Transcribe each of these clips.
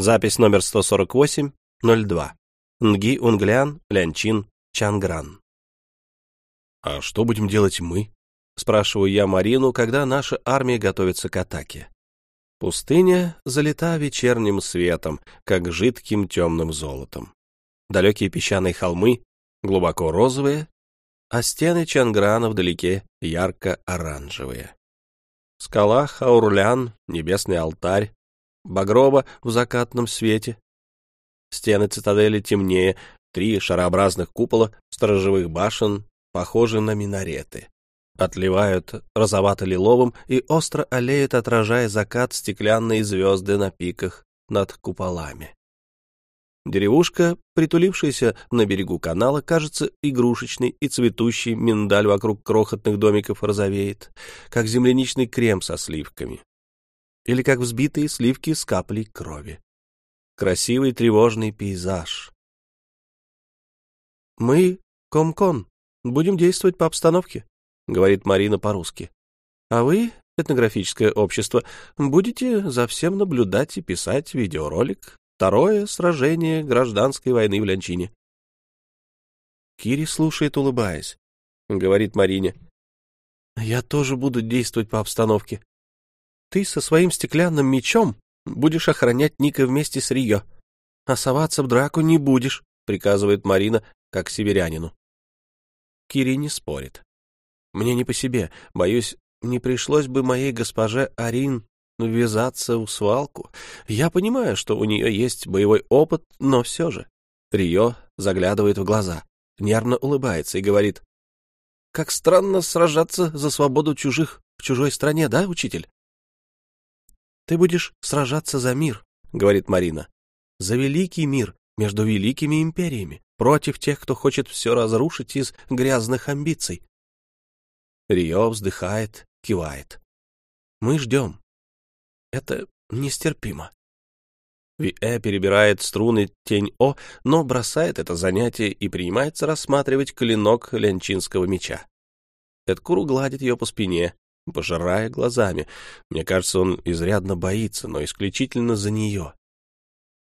Запись номер 148-02. Нги Унглян, Лянчин, Чангран. «А что будем делать мы?» — спрашиваю я Марину, когда наша армия готовится к атаке. Пустыня залита вечерним светом, как жидким темным золотом. Далекие песчаные холмы, глубоко розовые, а стены Чанграна вдалеке ярко-оранжевые. Скала Хаурулян, небесный алтарь, багрово в закатном свете. Стены цитадели темнее, три шарообразных купола сторожевых башен похожи на минареты. Отливают розовато-лиловым и остро олеют, отражая закат стеклянные звезды на пиках над куполами. Деревушка, притулившаяся на берегу канала, кажется игрушечной, и цветущий миндаль вокруг крохотных домиков розовеет, как земляничный крем со сливками или как взбитые сливки с каплей крови. Красивый тревожный пейзаж. «Мы, Комкон, будем действовать по обстановке», — говорит Марина по-русски. «А вы, этнографическое общество, будете за всем наблюдать и писать видеоролик «Второе сражение гражданской войны в Лянчине». Кири слушает, улыбаясь. Говорит Марине. «Я тоже буду действовать по обстановке. Ты со своим стеклянным мечом будешь охранять Ника вместе с Рио, а соваться в драку не будешь, приказывает Марина, как северянину. Кири не спорит. Мне не по себе. Боюсь, не пришлось бы моей госпоже Арин ввязаться в свалку. Я понимаю, что у нее есть боевой опыт, но все же. Рио заглядывает в глаза, нервно улыбается и говорит. — Как странно сражаться за свободу чужих в чужой стране, да, учитель? Ты будешь сражаться за мир, говорит Марина. За великий мир между великими империями, против тех, кто хочет все разрушить из грязных амбиций. Рио вздыхает, кивает. Мы ждем. Это нестерпимо. Виэ перебирает струны тень-о, но бросает это занятие и принимается рассматривать клинок лянчинского меча. Эдкуру гладит ее по спине, пожирая глазами. Мне кажется, он изрядно боится, но исключительно за нее.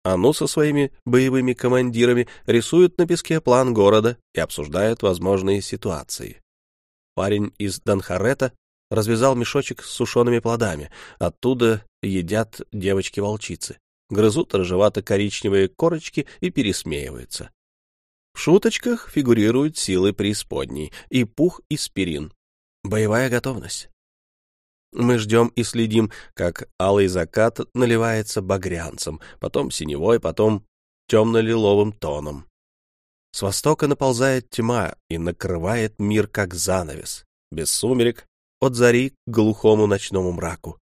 Ану со своими боевыми командирами рисуют на песке план города и обсуждают возможные ситуации. Парень из Данхарета развязал мешочек с сушеными плодами. Оттуда едят девочки-волчицы. Грызут рыжевато-коричневые корочки и пересмеиваются. В шуточках фигурируют силы преисподней и пух и спирин. Боевая готовность. Мы ждем и следим, как алый закат наливается багрянцем, потом синевой, потом темно-лиловым тоном. С востока наползает тьма и накрывает мир, как занавес, без сумерек, от зари к глухому ночному мраку.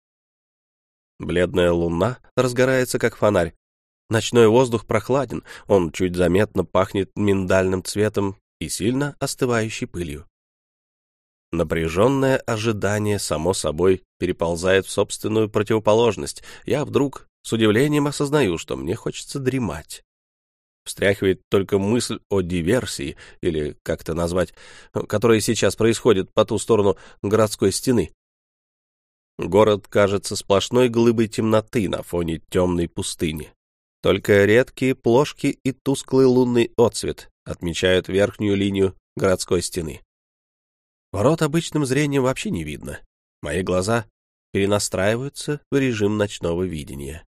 Бледная луна разгорается, как фонарь. Ночной воздух прохладен, он чуть заметно пахнет миндальным цветом и сильно остывающей пылью. Напряженное ожидание, само собой, переползает в собственную противоположность. Я вдруг с удивлением осознаю, что мне хочется дремать. Встряхивает только мысль о диверсии, или как это назвать, которая сейчас происходит по ту сторону городской стены. Город кажется сплошной глыбой темноты на фоне темной пустыни. Только редкие плошки и тусклый лунный отсвет отмечают верхнюю линию городской стены. Ворот обычным зрением вообще не видно. Мои глаза перенастраиваются в режим ночного видения.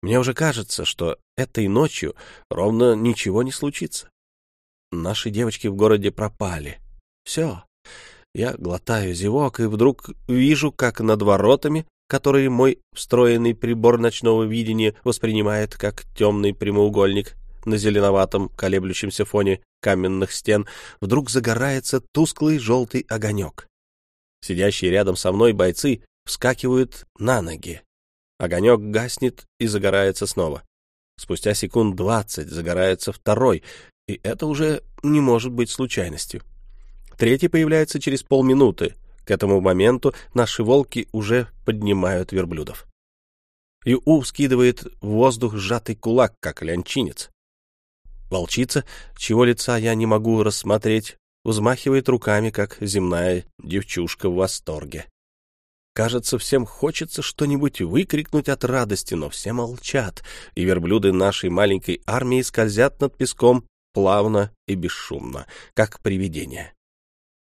Мне уже кажется, что этой ночью ровно ничего не случится. Наши девочки в городе пропали. Все. Я глотаю зевок и вдруг вижу, как над воротами, которые мой встроенный прибор ночного видения воспринимает как темный прямоугольник, на зеленоватом колеблющемся фоне каменных стен вдруг загорается тусклый желтый огонек. Сидящие рядом со мной бойцы вскакивают на ноги. Огонек гаснет и загорается снова. Спустя секунд двадцать загорается второй, и это уже не может быть случайностью. Третий появляется через полминуты. К этому моменту наши волки уже поднимают верблюдов. Ю скидывает в воздух сжатый кулак, как лянчинец. Волчица, чего лица я не могу рассмотреть, взмахивает руками, как земная девчушка в восторге. Кажется, всем хочется что-нибудь выкрикнуть от радости, но все молчат, и верблюды нашей маленькой армии скользят над песком плавно и бесшумно, как привидения.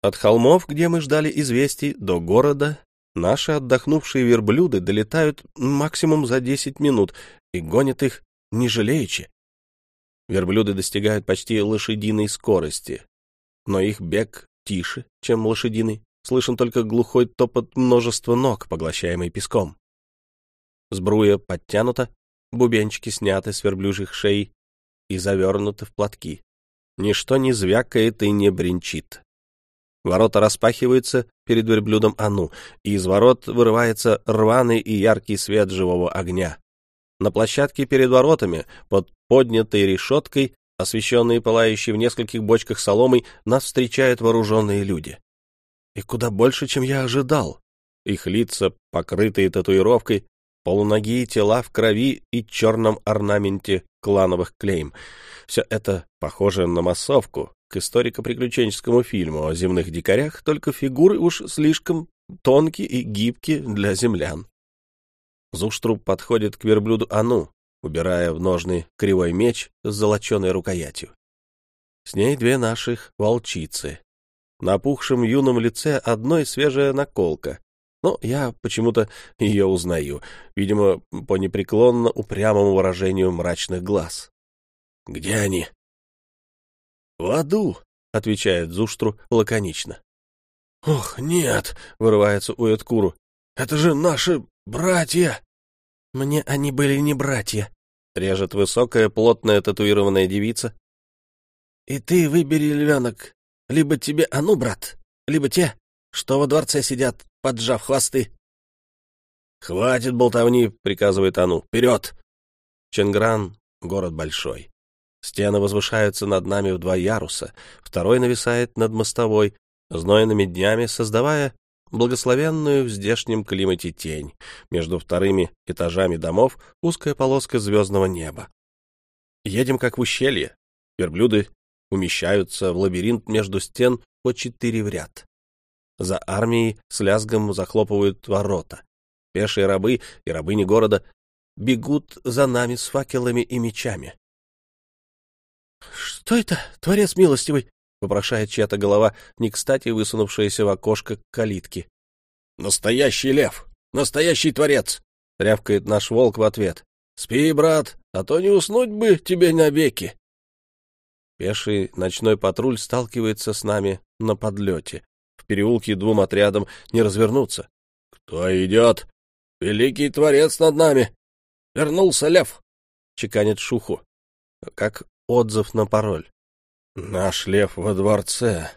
От холмов, где мы ждали известий, до города наши отдохнувшие верблюды долетают максимум за 10 минут и гонят их не жалеючи. Верблюды достигают почти лошадиной скорости, но их бег тише, чем лошадиный. Слышен только глухой топот множества ног, поглощаемый песком. Сбруя подтянута, бубенчики сняты с верблюжьих шеи и завернуты в платки. Ничто не звякает и не бренчит. Ворота распахиваются перед верблюдом Ану, и из ворот вырывается рваный и яркий свет живого огня. На площадке перед воротами, под поднятой решеткой, освещенной пылающей в нескольких бочках соломой, нас встречают вооруженные люди. И куда больше, чем я ожидал. Их лица, покрытые татуировкой, полуногие тела в крови и черном орнаменте клановых клейм. Все это похоже на массовку к историко-приключенческому фильму о земных дикарях, только фигуры уж слишком тонкие и гибкие для землян. Зуштруб подходит к верблюду Ану, убирая в ножны кривой меч с золоченой рукоятью. С ней две наших волчицы. На опухшем юном лице одной свежая наколка, но я почему-то ее узнаю, видимо, по непреклонно упрямому выражению мрачных глаз. — Где они? — В аду, — отвечает Зуштру лаконично. — Ох, нет, — вырывается у Эдкуру, — это же наши братья. — Мне они были не братья, — режет высокая, плотная татуированная девица. — И ты выбери, львенок, либо тебе ану, брат, либо те, что во дворце сидят, поджав хвосты. — Хватит болтовни, — приказывает Ану. — Вперед! Ченгран — город большой. Стены возвышаются над нами в два яруса, второй нависает над мостовой, знойными днями создавая благословенную в здешнем климате тень. Между вторыми этажами домов узкая полоска звездного неба. Едем как в ущелье. Верблюды умещаются в лабиринт между стен по четыре в ряд. За армией с лязгом захлопывают ворота. Пешие рабы и рабыни города бегут за нами с факелами и мечами. — Что это, творец милостивый? — вопрошает чья-то голова, не кстати высунувшаяся в окошко калитки. — Настоящий лев! Настоящий творец! — рявкает наш волк в ответ. — Спи, брат, а то не уснуть бы тебе навеки. Пеший ночной патруль сталкивается с нами на подлете, переулке двум отрядам не развернуться. — Кто идет? Великий Творец над нами! Вернулся лев! — чеканит Шуху, как отзыв на пароль. — Наш лев во дворце.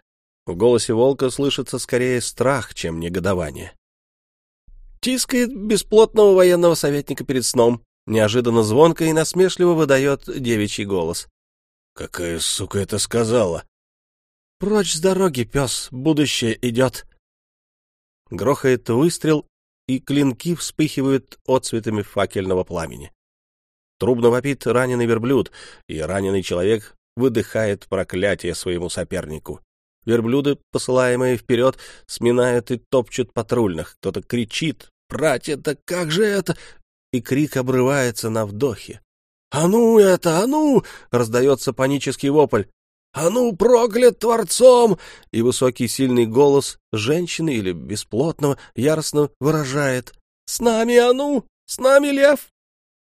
В голосе волка слышится скорее страх, чем негодование. Тискает бесплотного военного советника перед сном, неожиданно звонко и насмешливо выдает девичий голос. — Какая сука это сказала? «Прочь с дороги, пес, будущее идет!» Грохает выстрел, и клинки вспыхивают отцветами факельного пламени. Трубно вопит раненый верблюд, и раненый человек выдыхает проклятие своему сопернику. Верблюды, посылаемые вперед, сминают и топчут патрульных. Кто-то кричит «Братья, да как же это?» И крик обрывается на вдохе. «А ну это, а ну!» — раздается панический вопль. «А ну, проклят Творцом!» И высокий сильный голос женщины или бесплотного яростно выражает «С нами, а ну! С нами лев!»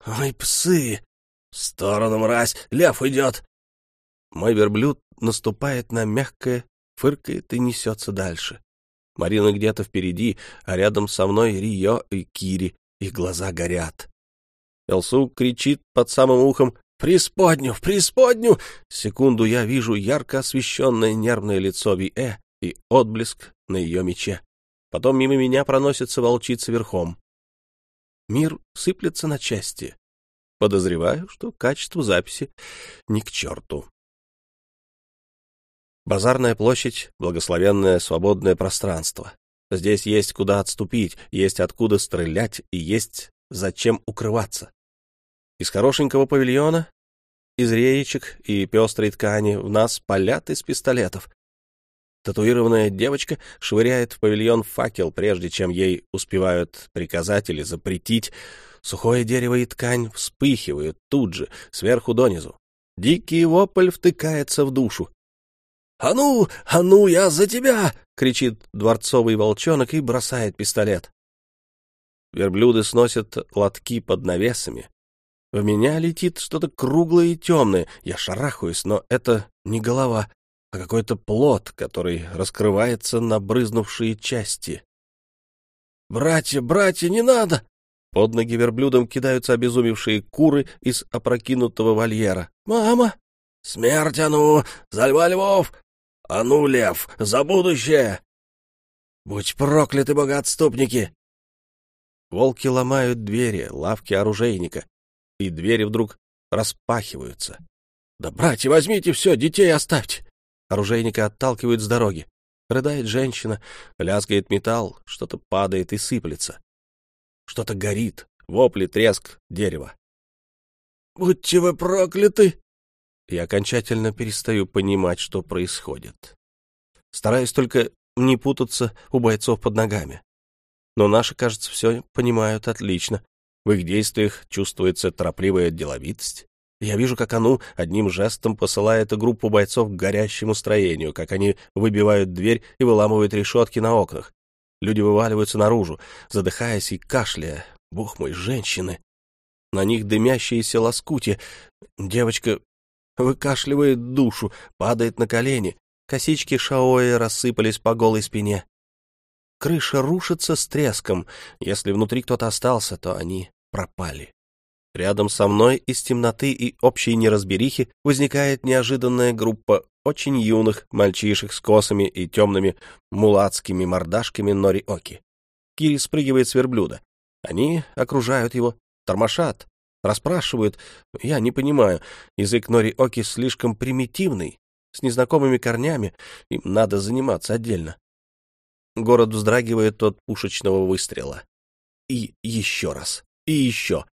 «Ой, псы! В сторону, мразь! Лев идет!» Мой верблюд наступает на мягкое, фыркает и несется дальше. Марина где-то впереди, а рядом со мной Рио и Кири, их глаза горят. Элсу кричит под самым ухом «Преисподню! В преисподню!» Секунду я вижу ярко освещенное нервное лицо Ви-Э и отблеск на ее мече. Потом мимо меня проносится волчица верхом. Мир сыплется на части. Подозреваю, что качество записи ни к черту. Базарная площадь — благословенное свободное пространство. Здесь есть куда отступить, есть откуда стрелять и есть зачем укрываться. Из хорошенького павильона, из реечек и пестрой ткани в нас палят из пистолетов. Татуированная девочка швыряет в павильон факел, прежде чем ей успевают приказать или запретить. Сухое дерево и ткань вспыхивают тут же, сверху донизу. Дикий вопль втыкается в душу. «А ну, а ну, я за тебя!» — кричит дворцовый волчонок и бросает пистолет. Верблюды сносят лотки под навесами. В меня летит что-то круглое и темное. Я шарахаюсь, но это не голова, а какой-то плод, который раскрывается на брызнувшие части. «Братья, братья, не надо!» Под ноги верблюдам кидаются обезумевшие куры из опрокинутого вольера. «Мама!» «Смерть, а ну! За льва львов! А ну, лев, за будущее!» «Будь прокляты, богоотступники!» Волки ломают двери, лавки оружейника, и двери вдруг распахиваются. «Да, братья, возьмите все, детей оставьте!» Оружейника отталкивают с дороги. Рыдает женщина, лязгает металл, что-то падает и сыплется. Что-то горит, вопли, треск дерева. «Будьте вы прокляты!» Я окончательно перестаю понимать, что происходит. Стараюсь только не путаться у бойцов под ногами. Но наши, кажется, все понимают отлично. В их действиях чувствуется торопливая деловитость. Я вижу, как Ану одним жестом посылает группу бойцов к горящему строению, как они выбивают дверь и выламывают решетки на окнах. Люди вываливаются наружу, задыхаясь и кашляя. Бог мой, женщины! На них дымящиеся лоскути. Девочка выкашливает душу, падает на колени. Косички шаои рассыпались по голой спине. Крыша рушится с треском. Если внутри кто-то остался, то они пропали. Рядом со мной из темноты и общей неразберихи возникает неожиданная группа очень юных мальчишек с косами и темными мулацкими мордашками нори-оки. Кири спрыгивает с верблюда. Они окружают его, тормошат, расспрашивают. Я не понимаю, язык нори-оки слишком примитивный, с незнакомыми корнями, им надо заниматься отдельно. Город вздрагивает от пушечного выстрела. И еще раз, и еще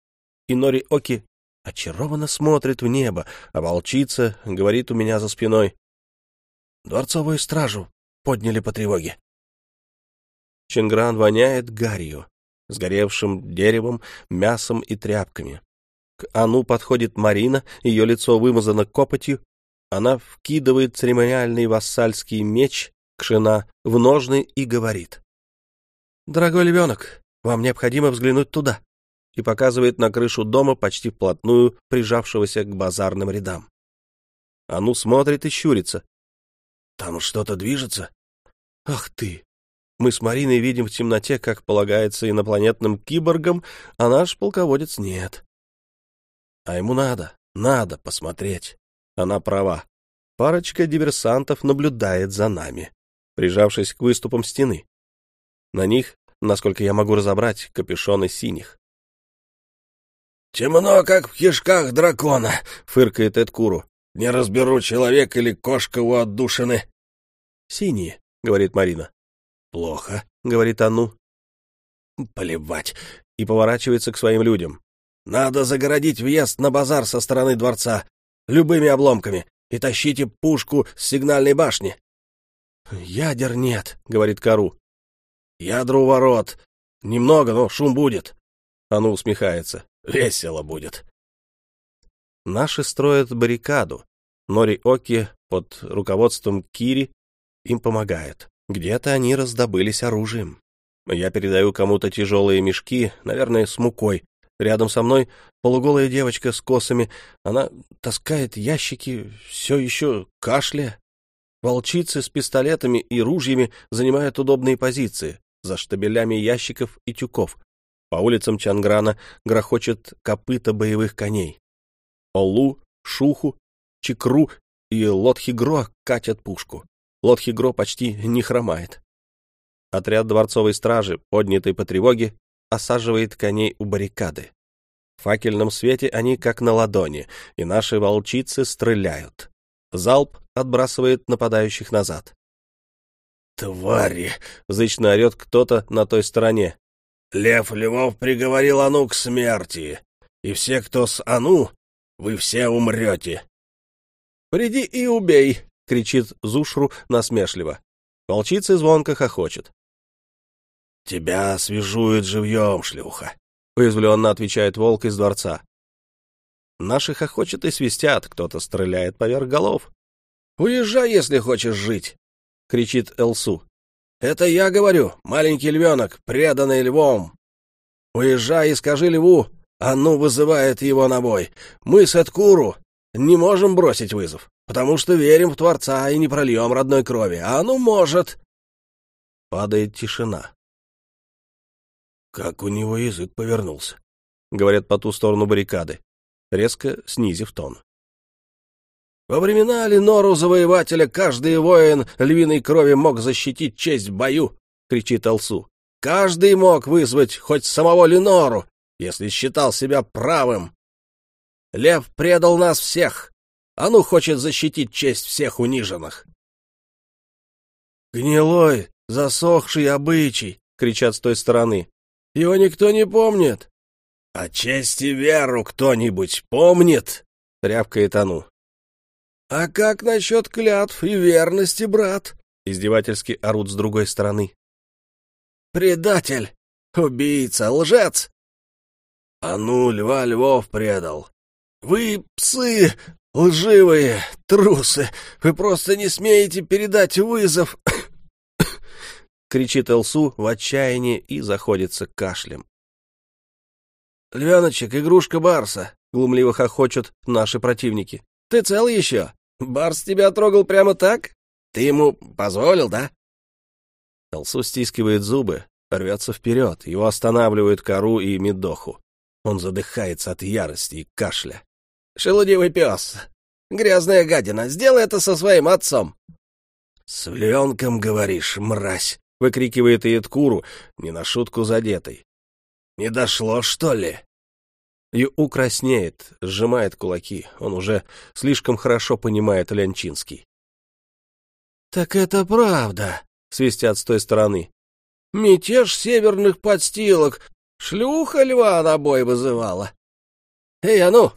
и Нори Оки очарованно смотрит в небо, а волчица говорит у меня за спиной. Дворцовую стражу подняли по тревоге. Чингран воняет гарью, сгоревшим деревом, мясом и тряпками. Ану подходит Марина, ее лицо вымазано копотью. Она вкидывает церемониальный вассальский меч Кшина в ножны и говорит. «Дорогой львенок, вам необходимо взглянуть туда и показывает на крышу дома почти вплотную прижавшегося к базарным рядам. Ану смотрит и щурится. «Там что-то движется?» «Ах ты!» Мы с Мариной видим в темноте, как полагается инопланетным киборгам, а наш полководец нет. А ему надо, надо посмотреть. Она права. Парочка диверсантов наблюдает за нами, прижавшись к выступам стены. На них, насколько я могу разобрать, капюшоны синих. «Темно, как в кишках дракона», — фыркает Эдкуру. «Не разберу, человек или кошка у отдушины». «Синие», — говорит Марина. «Плохо», — говорит Анну. «Плевать», — и поворачивается к своим людям. «Надо загородить въезд на базар со стороны дворца любыми обломками и тащите пушку с сигнальной башни». «Ядер нет», — говорит Кару. «Ядра у ворот. Немного, но шум будет». Ану усмехается. Весело будет. Наши строят баррикаду. Нори Оки под руководством Кири им помогает. Где-то они раздобылись оружием. Я передаю кому-то тяжелые мешки, наверное, с мукой. Рядом со мной полуголая девочка с косами. Она таскает ящики, все еще кашля. Волчицы с пистолетами и ружьями занимают удобные позиции за штабелями ящиков и тюков. По улицам Чанграна грохочет копыта боевых коней. Олу, Шуху, Чикру и Лотхигро катят пушку. Лотхигро почти не хромает. Отряд дворцовой стражи, поднятый по тревоге, осаживает коней у баррикады. В факельном свете они как на ладони, и наши волчицы стреляют. Залп отбрасывает нападающих назад. «Твари!» — зычно орет кто-то на той стороне. Лев Львов приговорил Ану к смерти, и все, кто с Ану, вы все умрете. — Приди и убей! — кричит Зушру насмешливо. Волчицы звонко хохочет. — Тебя свяжуют живьем, шлюха, — уязвленно отвечает волк из дворца. Наши хохочут и свистят, кто-то стреляет поверх голов. — Уезжай, если хочешь жить, — кричит Элсу. — Это я говорю, маленький львенок, преданный львом. Уезжай и скажи льву, а ну вызывает его на бой. Мы с Эдкуру не можем бросить вызов, потому что верим в Творца и не прольем родной крови, а ну может. Падает тишина. Как у него язык повернулся, — говорят по ту сторону баррикады, резко снизив тон. Во времена Ленору Завоевателя каждый воин львиной крови мог защитить честь в бою, — кричит Алсу. Каждый мог вызвать хоть самого Ленору, если считал себя правым. Лев предал нас всех, а ну хочет защитить честь всех униженных. «Гнилой, засохший обычай!» — кричат с той стороны. «Его никто не помнит!» «А честь и веру кто-нибудь помнит?» — рявкает Ану. «А как насчет клятв и верности, брат?» — издевательски орут с другой стороны. «Предатель! Убийца! Лжец!» «А ну, льва львов предал! Вы псы! Лживые! Трусы! Вы просто не смеете передать вызов!» Кричит Элсу в отчаянии и заходится кашлем. «Львеночек, игрушка Барса!» — глумливо хохочут наши противники. «Ты цел еще?» Барс тебя трогал прямо так? Ты ему позволил, да? Элсу стискивает зубы, рвется вперед, его останавливают кору и медоху. Он задыхается от ярости и кашля. — Шелудивый пес! Грязная гадина! Сделай это со своим отцом! — С вленком, говоришь, мразь! — выкрикивает Иеткуру, не на шутку задетый. — Не дошло, что ли? Ю краснеет, сжимает кулаки. Он уже слишком хорошо понимает Лянчинский. «Так это правда», — свистят с той стороны. «Мятеж северных подстилок. Шлюха льва на бой вызывала. Эй, а ну,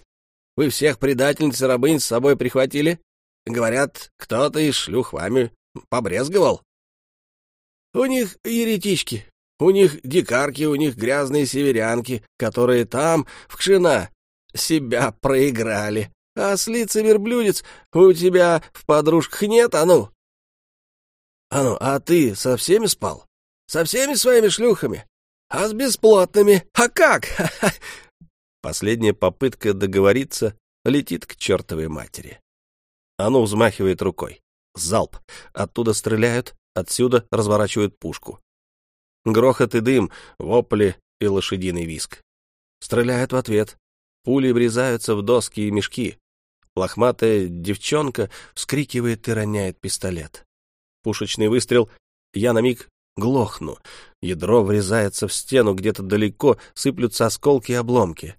вы всех предательниц и рабынь с собой прихватили? Говорят, кто-то из шлюх вами побрезговал. У них еретички, у них дикарки, у них грязные северянки, которые там, в Кшина, себя проиграли. А ослица верблюдец у тебя в подружках нет, а ну? А ну, а ты со всеми спал? Со всеми своими шлюхами? А с бесплотными? А как? Последняя попытка договориться летит к чертовой матери. Оно взмахивает рукой. Залп. Оттуда стреляют, отсюда разворачивают пушку. Грохот и дым, вопли и лошадиный виск. Стреляют в ответ. Пули врезаются в доски и мешки. Лохматая девчонка вскрикивает и роняет пистолет. Пушечный выстрел. Я на миг глохну. Ядро врезается в стену, где-то далеко сыплются осколки и обломки.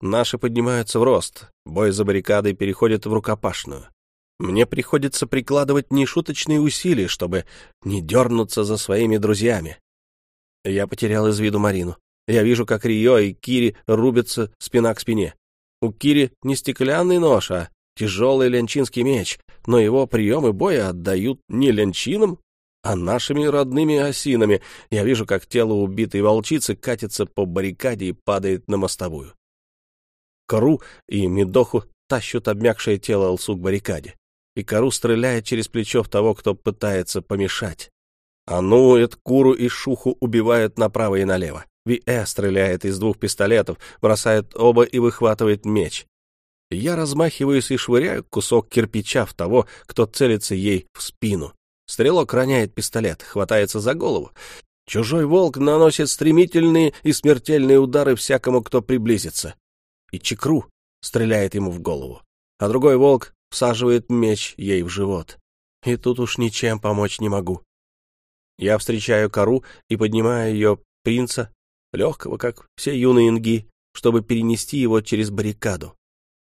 Наши поднимаются в рост. Бой за баррикадой переходит в рукопашную. Мне приходится прикладывать нешуточные усилия, чтобы не дернуться за своими друзьями. Я потерял из виду Марину. Я вижу, как Рио и Кири рубятся спина к спине. У Кири не стеклянный нож, а тяжелый ленчинский меч, но его приемы боя отдают не ленчинам, а нашими родными осинами. Я вижу, как тело убитой волчицы катится по баррикаде и падает на мостовую. Кару и Медоху тащут обмякшее тело Алсу к баррикаде, и Кару стреляет через плечо в того, кто пытается помешать. Анует, Куру и Шуху убивают направо и налево. Виэ стреляет из двух пистолетов, бросает оба и выхватывает меч. Я размахиваюсь и швыряю кусок кирпича в того, кто целится ей в спину. Стрелок роняет пистолет, хватается за голову. Чужой волк наносит стремительные и смертельные удары всякому, кто приблизится. И Чекру стреляет ему в голову, а другой волк всаживает меч ей в живот. И тут уж ничем помочь не могу. Я встречаю кору и поднимаю ее принца, легкого, как все юные инги, чтобы перенести его через баррикаду.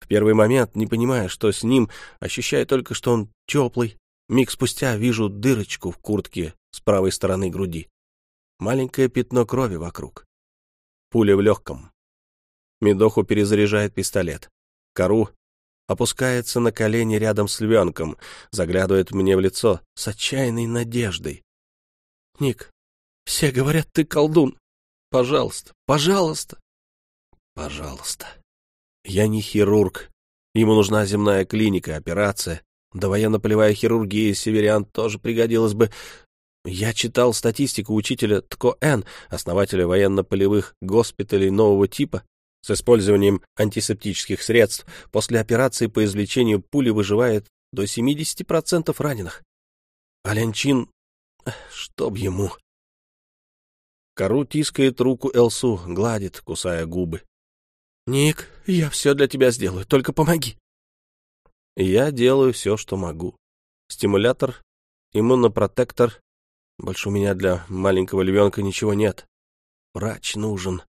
В первый момент, не понимая, что с ним, ощущаю только, что он теплый. Миг спустя вижу дырочку в куртке с правой стороны груди. Маленькое пятно крови вокруг. Пуля в легком. Медоху перезаряжает пистолет. Кору опускается на колени рядом с львенком, заглядывает мне в лицо с отчаянной надеждой. — Ник, все говорят, ты колдун. Пожалуйста, пожалуйста. Пожалуйста. Я не хирург. Ему нужна земная клиника, операция. Да военно-полевая хирургия северян тоже пригодилась бы. Я читал статистику учителя Тко Н, основателя военно-полевых госпиталей нового типа, с использованием антисептических средств. После операции по извлечению пули выживает до 70% раненых. А Ленчин... Чтоб ему... Кару тискает руку Элсу, гладит, кусая губы. «Ник, я все для тебя сделаю, только помоги». Я делаю все, что могу. Стимулятор, иммунопротектор. Больше у меня для маленького львенка ничего нет. Врач нужен.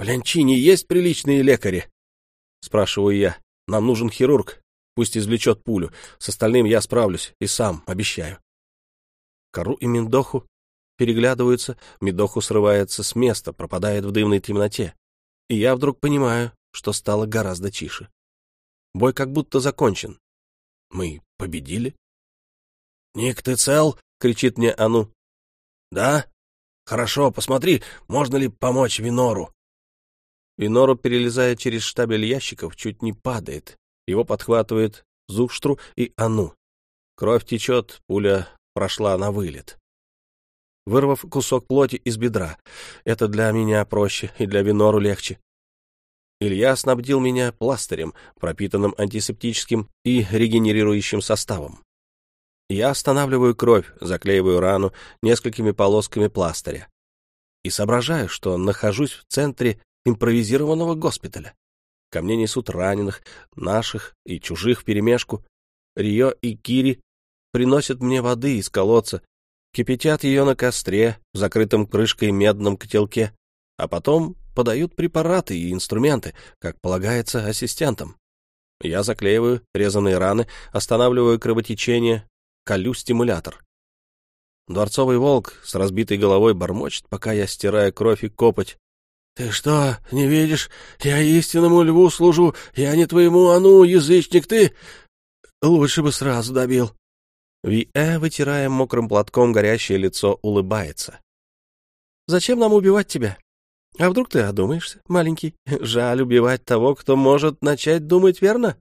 В Лянчине есть приличные лекари? Спрашиваю я. Нам нужен хирург. Пусть извлечет пулю. С остальным я справлюсь. И сам, обещаю. Кару и Миндоху переглядываются. Медоху срывается с места, пропадает в дымной темноте. И я вдруг понимаю, что стало гораздо тише. Бой как будто закончен. Мы победили? — Ник, ты цел? — кричит мне Ану. — Да? Хорошо, посмотри, можно ли помочь Винору. Винору перелезая через штабель ящиков, чуть не падает. Его подхватывает Зуштру и Ану. Кровь течет, пуля прошла на вылет. Вырвав кусок плоти из бедра, это для меня проще и для Винору легче. Илья снабдил меня пластырем, пропитанным антисептическим и регенерирующим составом. Я останавливаю кровь, заклеиваю рану несколькими полосками пластыря и соображаю, что нахожусь в центре импровизированного госпиталя. Ко мне несут раненых, наших и чужих вперемешку. Рио и Кири приносят мне воды из колодца, кипятят ее на костре в закрытом крышкой медном котелке, а потом подают препараты и инструменты, как полагается ассистентам. Я заклеиваю резаные раны, останавливаю кровотечение, колю стимулятор. Дворцовый волк с разбитой головой бормочет, пока я стираю кровь и копоть. — Ты что, не видишь? Я истинному льву служу, я не твоему ану, язычник, ты... Лучше бы сразу добил. Ви-э, вытирая мокрым платком горящее лицо, улыбается. — Зачем нам убивать тебя? А вдруг ты одумаешься, маленький? Жаль убивать того, кто может начать думать верно?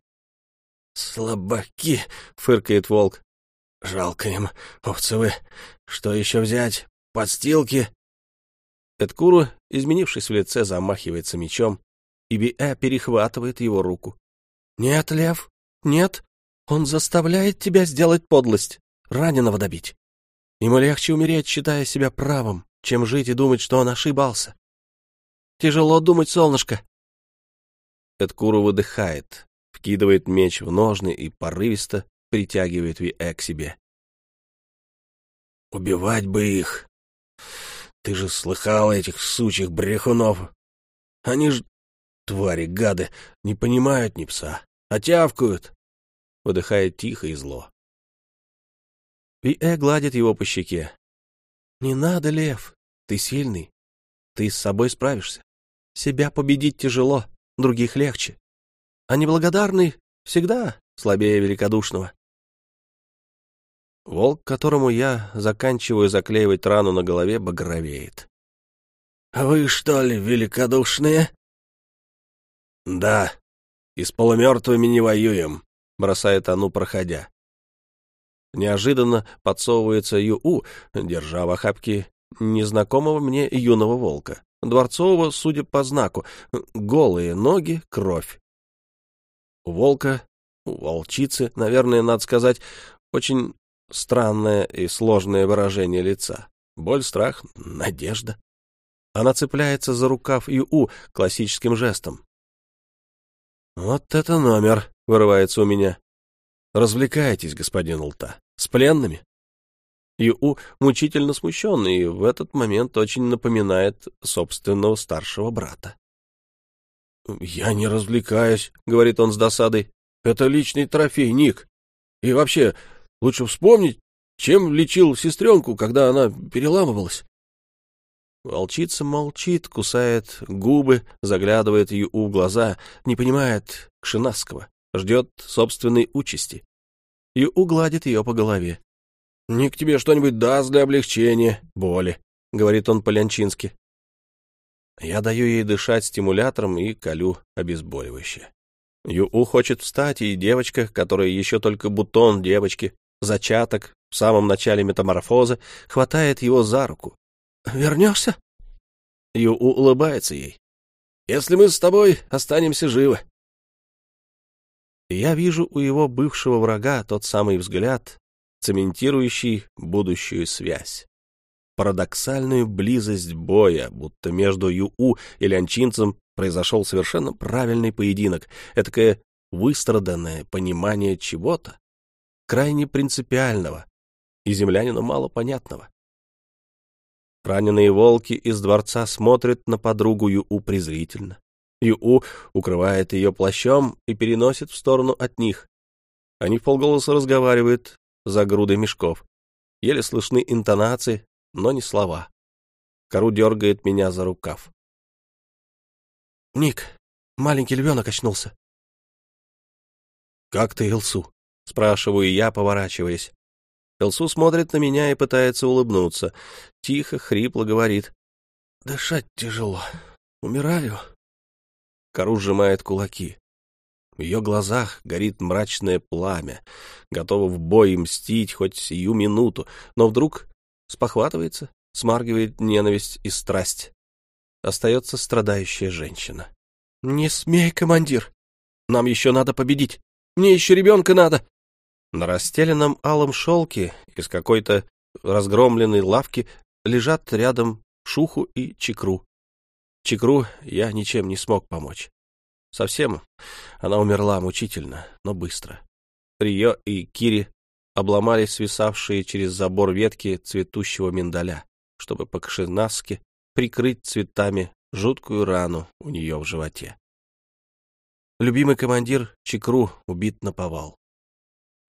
— Слабаки, — фыркает волк. — Жалко им, овцы вы. Что еще взять? Подстилки? Эдкуру, изменившись в лице, замахивается мечом, и Биэ перехватывает его руку. — Нет, Лев, нет. Он заставляет тебя сделать подлость, раненого добить. Ему легче умереть, считая себя правым, чем жить и думать, что он ошибался. Тяжело думать, солнышко. Эдкуру выдыхает, вкидывает меч в ножны и порывисто притягивает Виэ к себе. «Убивать бы их! Ты же слыхал этих сучих брехунов! Они ж, твари, гады, не понимают ни пса, а тявкают!» Выдыхает тихо и зло. Виэ гладит его по щеке. «Не надо, Лев, ты сильный, ты с собой справишься. Себя победить тяжело, других легче. А неблагодарный всегда слабее великодушного. Волк, которому я заканчиваю заклеивать рану на голове, багровеет. — А вы, что ли, великодушные? — Да, и с полумертвыми не воюем, — бросает Ану, проходя. Неожиданно подсовывается Ю-У, держа в охапке незнакомого мне юного волка. Дворцового, судя по знаку, голые ноги, кровь. У волка, у волчицы, наверное, надо сказать, очень странное и сложное выражение лица. Боль, страх, надежда. Она цепляется за рукав Ю классическим жестом. «Вот это номер!» — вырывается у меня. «Развлекайтесь, господин Улта. С пленными?» Ю мучительно смущенный и в этот момент очень напоминает собственного старшего брата. «Я не развлекаюсь», — говорит он с досадой. «Это личный трофей, Ник. И вообще, лучше вспомнить, чем лечил сестренку, когда она переламывалась». Волчица молчит, кусает губы, заглядывает Ю в глаза, не понимает Кшинасского, ждет собственной участи. И угладит ее по голове. «Ник тебе что-нибудь даст для облегчения боли», — говорит он по-лянчински. Я даю ей дышать стимулятором и колю обезболивающее. Ю-У хочет встать, и девочка, которая еще только бутон девочки, зачаток, в самом начале метаморфозы, хватает его за руку. «Вернешься?» Ю-У улыбается ей. «Если мы с тобой останемся живы». Я вижу у его бывшего врага тот самый взгляд, цементирующий будущую связь. Парадоксальную близость боя, будто между Ю-У и Лянчинцем произошел совершенно правильный поединок, этакое выстраданное понимание чего-то, крайне принципиального и землянину мало понятного. Раненые волки из дворца смотрят на подругу Ю-У презрительно. Ю-У укрывает ее плащом и переносит в сторону от них. Они в полголоса разговаривают за грудой мешков. Еле слышны интонации, но не слова. Кару дергает меня за рукав. «Ник, маленький львенок очнулся». «Как ты, Илсу?» — спрашиваю я, поворачиваясь. Илсу смотрит на меня и пытается улыбнуться. Тихо, хрипло говорит. «Дышать тяжело. Умираю». Кару сжимает кулаки. В ее глазах горит мрачное пламя, готово в бой мстить хоть сию минуту, но вдруг спохватывается, смаргивает ненависть и страсть. Остается страдающая женщина. — Не смей, командир! Нам еще надо победить! Мне еще ребенка надо! На расстеленном алом шелке из какой-то разгромленной лавки лежат рядом Шуху и Чекру. Чекру я ничем не смог помочь. Совсем. Она умерла мучительно, но быстро. Рио и Кири обломали свисавшие через забор ветки цветущего миндаля, чтобы по-кашинавски прикрыть цветами жуткую рану у нее в животе. Любимый командир Чекру убит на повал.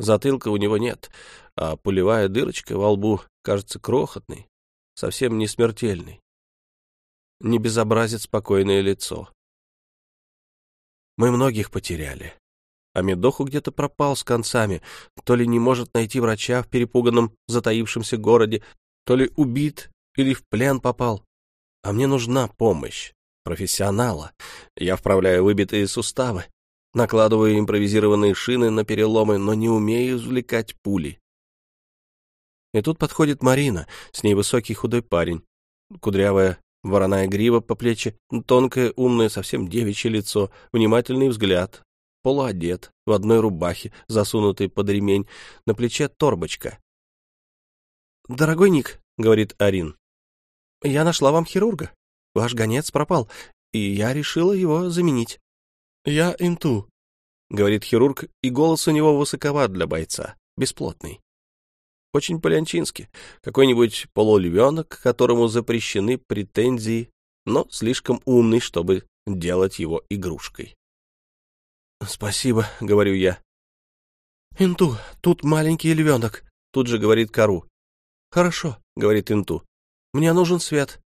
Затылка у него нет, а пулевая дырочка во лбу кажется крохотной, совсем не смертельной. Не безобразит спокойное лицо. Мы многих потеряли. А Медоху где-то пропал с концами, то ли не может найти врача в перепуганном затаившемся городе, то ли убит или в плен попал. А мне нужна помощь профессионала. Я вправляю выбитые суставы, накладываю импровизированные шины на переломы, но не умею извлекать пули. И тут подходит Марина, с ней высокий худой парень, кудрявая вороная грива по плечи, тонкое, умное, совсем девичье лицо, внимательный взгляд, полуодет, в одной рубахе, засунутой под ремень, на плече торбочка. «Дорогой Ник», — говорит Арин, — «я нашла вам хирурга. Ваш гонец пропал, и я решила его заменить». «Я инту», — говорит хирург, и голос у него высоковат для бойца, бесплотный. Очень полянчински. Какой-нибудь полульвенок, которому запрещены претензии, но слишком умный, чтобы делать его игрушкой. «Спасибо», — говорю я. «Инту, тут маленький львенок», — тут же говорит Кару. «Хорошо», — говорит Инту. «Мне нужен свет».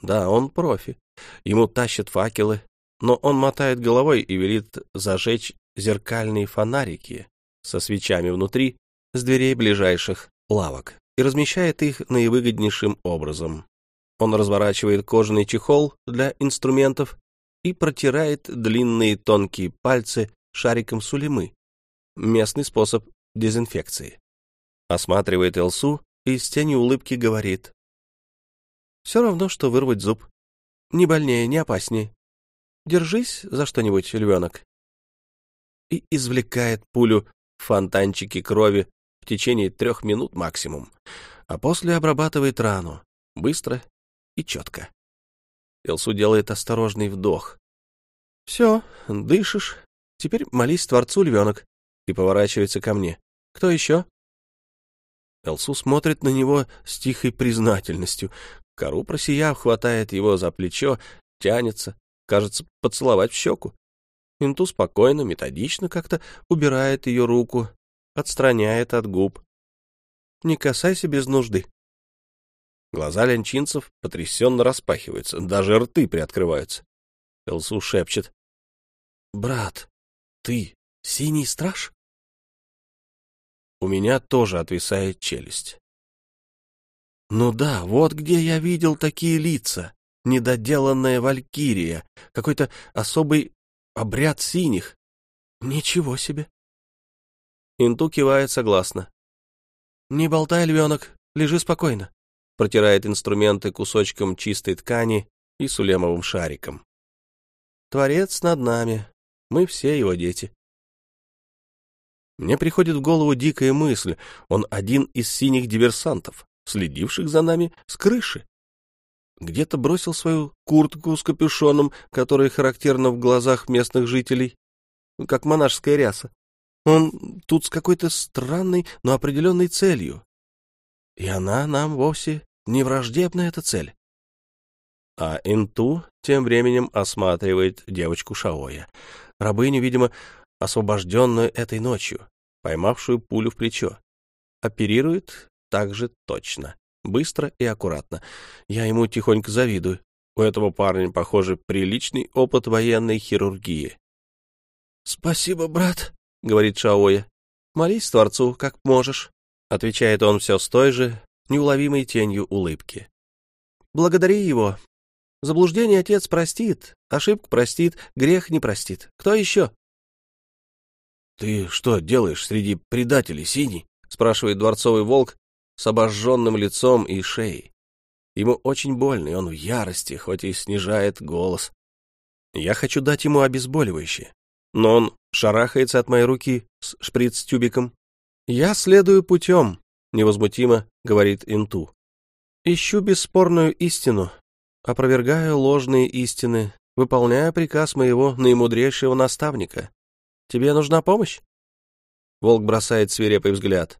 Да, он профи. Ему тащат факелы, но он мотает головой и велит зажечь зеркальные фонарики со свечами внутри с дверей ближайших лавок и размещает их наивыгоднейшим образом. Он разворачивает кожаный чехол для инструментов и протирает длинные тонкие пальцы шариком сулемы. Местный способ дезинфекции. Осматривает Элсу и с тенью улыбки говорит. Все равно, что вырвать зуб. Не больнее, не опаснее. Держись за что-нибудь, львенок. И извлекает пулю в фонтанчике крови в течение трех минут максимум, а после обрабатывает рану, быстро и четко. Илсу делает осторожный вдох. — Все, дышишь. Теперь молись Творцу, львенок. И поворачивается ко мне. — Кто еще? Элсу смотрит на него с тихой признательностью. Кору, просияв, хватает его за плечо, тянется, кажется, поцеловать в щеку. Инту спокойно, методично как-то убирает ее руку, отстраняет от губ. «Не касайся без нужды». Глаза лянчинцев потрясенно распахиваются, даже рты приоткрываются. Элсу шепчет. «Брат». Ты синий страж? У меня тоже отвисает челюсть. Ну да, вот где я видел такие лица. Недоделанная валькирия, какой-то особый обряд синих. Ничего себе. Инту кивает согласно. «Не болтай, львенок, лежи спокойно», — протирает инструменты кусочком чистой ткани и сулемовым шариком. «Творец над нами, мы все его дети». Мне приходит в голову дикая мысль, он один из синих диверсантов, следивших за нами с крыши. Где-то бросил свою куртку с капюшоном, которая характерна в глазах местных жителей, как монашеская ряса. Он тут с какой-то странной, но определенной целью. И она нам вовсе не враждебна, эта цель. А Инту тем временем осматривает девочку Шаоя, рабыню, видимо, освобожденную этой ночью, поймавшую пулю в плечо. Оперирует так же точно, быстро и аккуратно. Я ему тихонько завидую. У этого парня, похоже, приличный опыт военной хирургии. — Спасибо, брат, — говорит Шаоя. «Молись Творцу, как можешь», — отвечает он все с той же неуловимой тенью улыбки. «Благодари его. Заблуждение отец простит, ошибку простит, грех не простит. Кто еще?» «Ты что делаешь среди предателей, Синий?» — спрашивает дворцовый волк с обожженным лицом и шеей. Ему очень больно, и он в ярости, хоть и снижает голос. Я хочу дать ему обезболивающее, но он шарахается от моей руки с шприц-тюбиком. «Я следую путем», — невозмутимо говорит Инту. «Ищу бесспорную истину, опровергаю ложные истины, выполняя приказ моего наимудрейшего наставника. Тебе нужна помощь?» Волк бросает свирепый взгляд.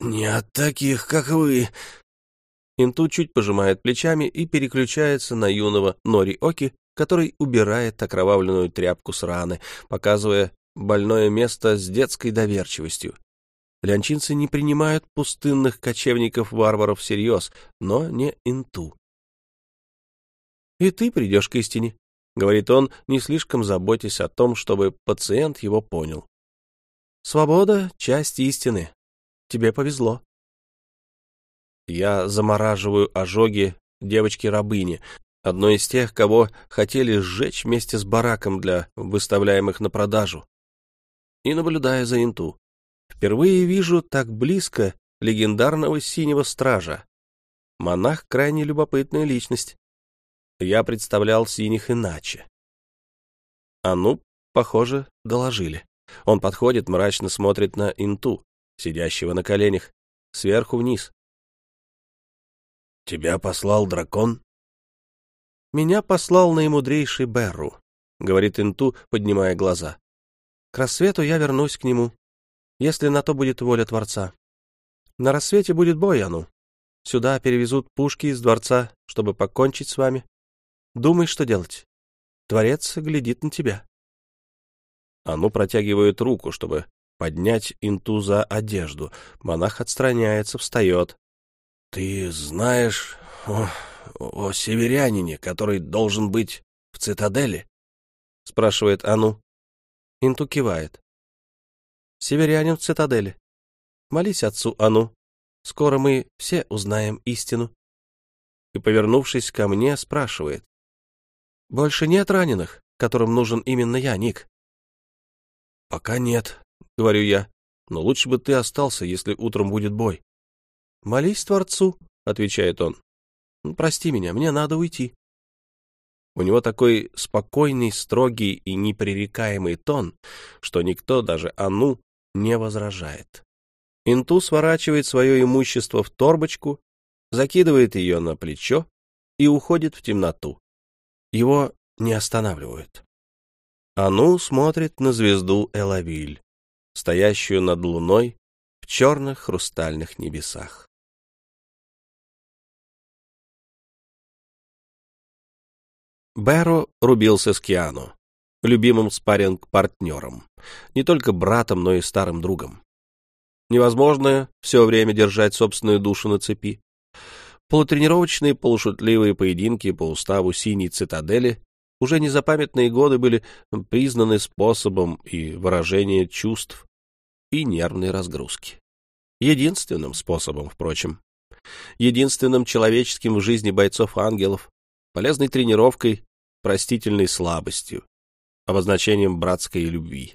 «Не от таких, как вы». Инту чуть пожимает плечами и переключается на юного Нори Оки, который убирает окровавленную тряпку с раны, показывая больное место с детской доверчивостью. Лянчинцы не принимают пустынных кочевников-варваров всерьез, но не инту. «И ты придешь к истине», — говорит он, не слишком заботясь о том, чтобы пациент его понял. «Свобода — часть истины. Тебе повезло». Я замораживаю ожоги девочки-рабыни, одной из тех, кого хотели сжечь вместе с бараком для выставляемых на продажу. И наблюдая за инту. Впервые вижу так близко легендарного синего стража. Монах — крайне любопытная личность. Я представлял синих иначе. А ну, похоже, доложили. Он подходит, мрачно смотрит на инту, сидящего на коленях, сверху вниз. «Тебя послал дракон?» «Меня послал наимудрейший Берру», — говорит Инту, поднимая глаза. «К рассвету я вернусь к нему, если на то будет воля Творца. На рассвете будет бой, Ану. Сюда перевезут пушки из дворца, чтобы покончить с вами. Думай, что делать. Творец глядит на тебя». Ану протягивает руку, чтобы поднять Инту за одежду. Монах отстраняется, встает. — Ты знаешь... Ох о северянине, который должен быть в цитадели? — спрашивает Ану. Инту кивает. — Северянин в цитадели. Молись отцу Ану. Скоро мы все узнаем истину. И, повернувшись ко мне, спрашивает. — Больше нет раненых, которым нужен именно я, Ник? — Пока нет, — говорю я, — но лучше бы ты остался, если утром будет бой. — Молись Творцу, — отвечает он. Прости меня, мне надо уйти. У него такой спокойный, строгий и непререкаемый тон, что никто, даже Ану, не возражает. Инту сворачивает свое имущество в торбочку, закидывает ее на плечо и уходит в темноту. Его не останавливают. Ану смотрит на звезду Элавиль, стоящую над луной в черных хрустальных небесах. Бэро рубился с Киану, любимым спарринг-партнером, не только братом, но и старым другом. Невозможно все время держать собственную душу на цепи. Полутренировочные полушутливые поединки по уставу синей цитадели уже незапамятные годы были признаны способом и выражения чувств и нервной разгрузки. Единственным способом, впрочем. Единственным человеческим в жизни бойцов-ангелов, полезной тренировкой, простительной слабостью, обозначением братской любви.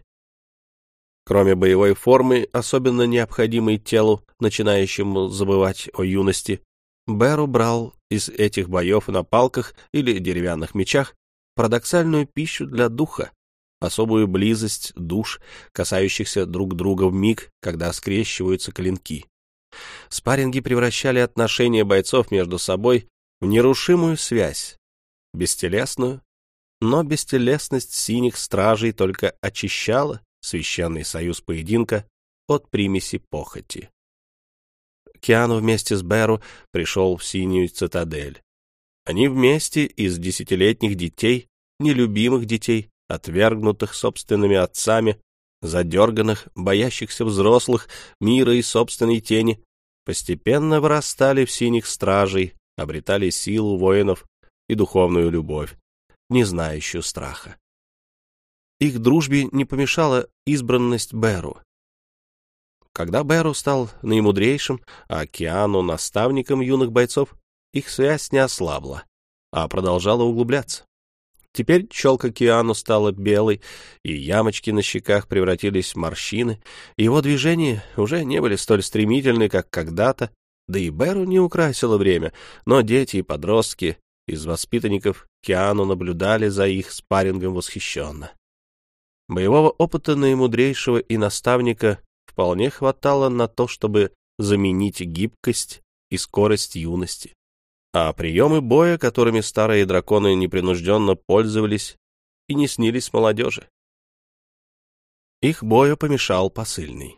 Кроме боевой формы, особенно необходимой телу, начинающему забывать о юности, Беру брал из этих боев на палках или деревянных мечах парадоксальную пищу для духа, особую близость душ, касающихся друг друга в миг, когда скрещиваются клинки. Спарринги превращали отношения бойцов между собой в нерушимую связь, бестелесную, но бестелесность синих стражей только очищала священный союз поединка от примеси похоти. Киану вместе с Беру пришел в синюю цитадель. Они вместе из десятилетних детей, нелюбимых детей, отвергнутых собственными отцами, задерганных, боящихся взрослых, мира и собственной тени, постепенно вырастали в синих стражей, обретали силу воинов и духовную любовь, не знающую страха. Их дружбе не помешала избранность Беру. Когда Беру стал наимудрейшим, а Киану — наставником юных бойцов, их связь не ослабла, а продолжала углубляться. Теперь челка Киану стала белой, и ямочки на щеках превратились в морщины, его движения уже не были столь стремительны, как когда-то, да и Беру не украсило время, но дети и подростки из воспитанников Киану наблюдали за их спаррингом восхищенно. Боевого опыта наимудрейшего и наставника вполне хватало на то, чтобы заменить гибкость и скорость юности. А приемы боя, которыми старые драконы непринужденно пользовались, и не снились молодежи. Их бою помешал посыльный.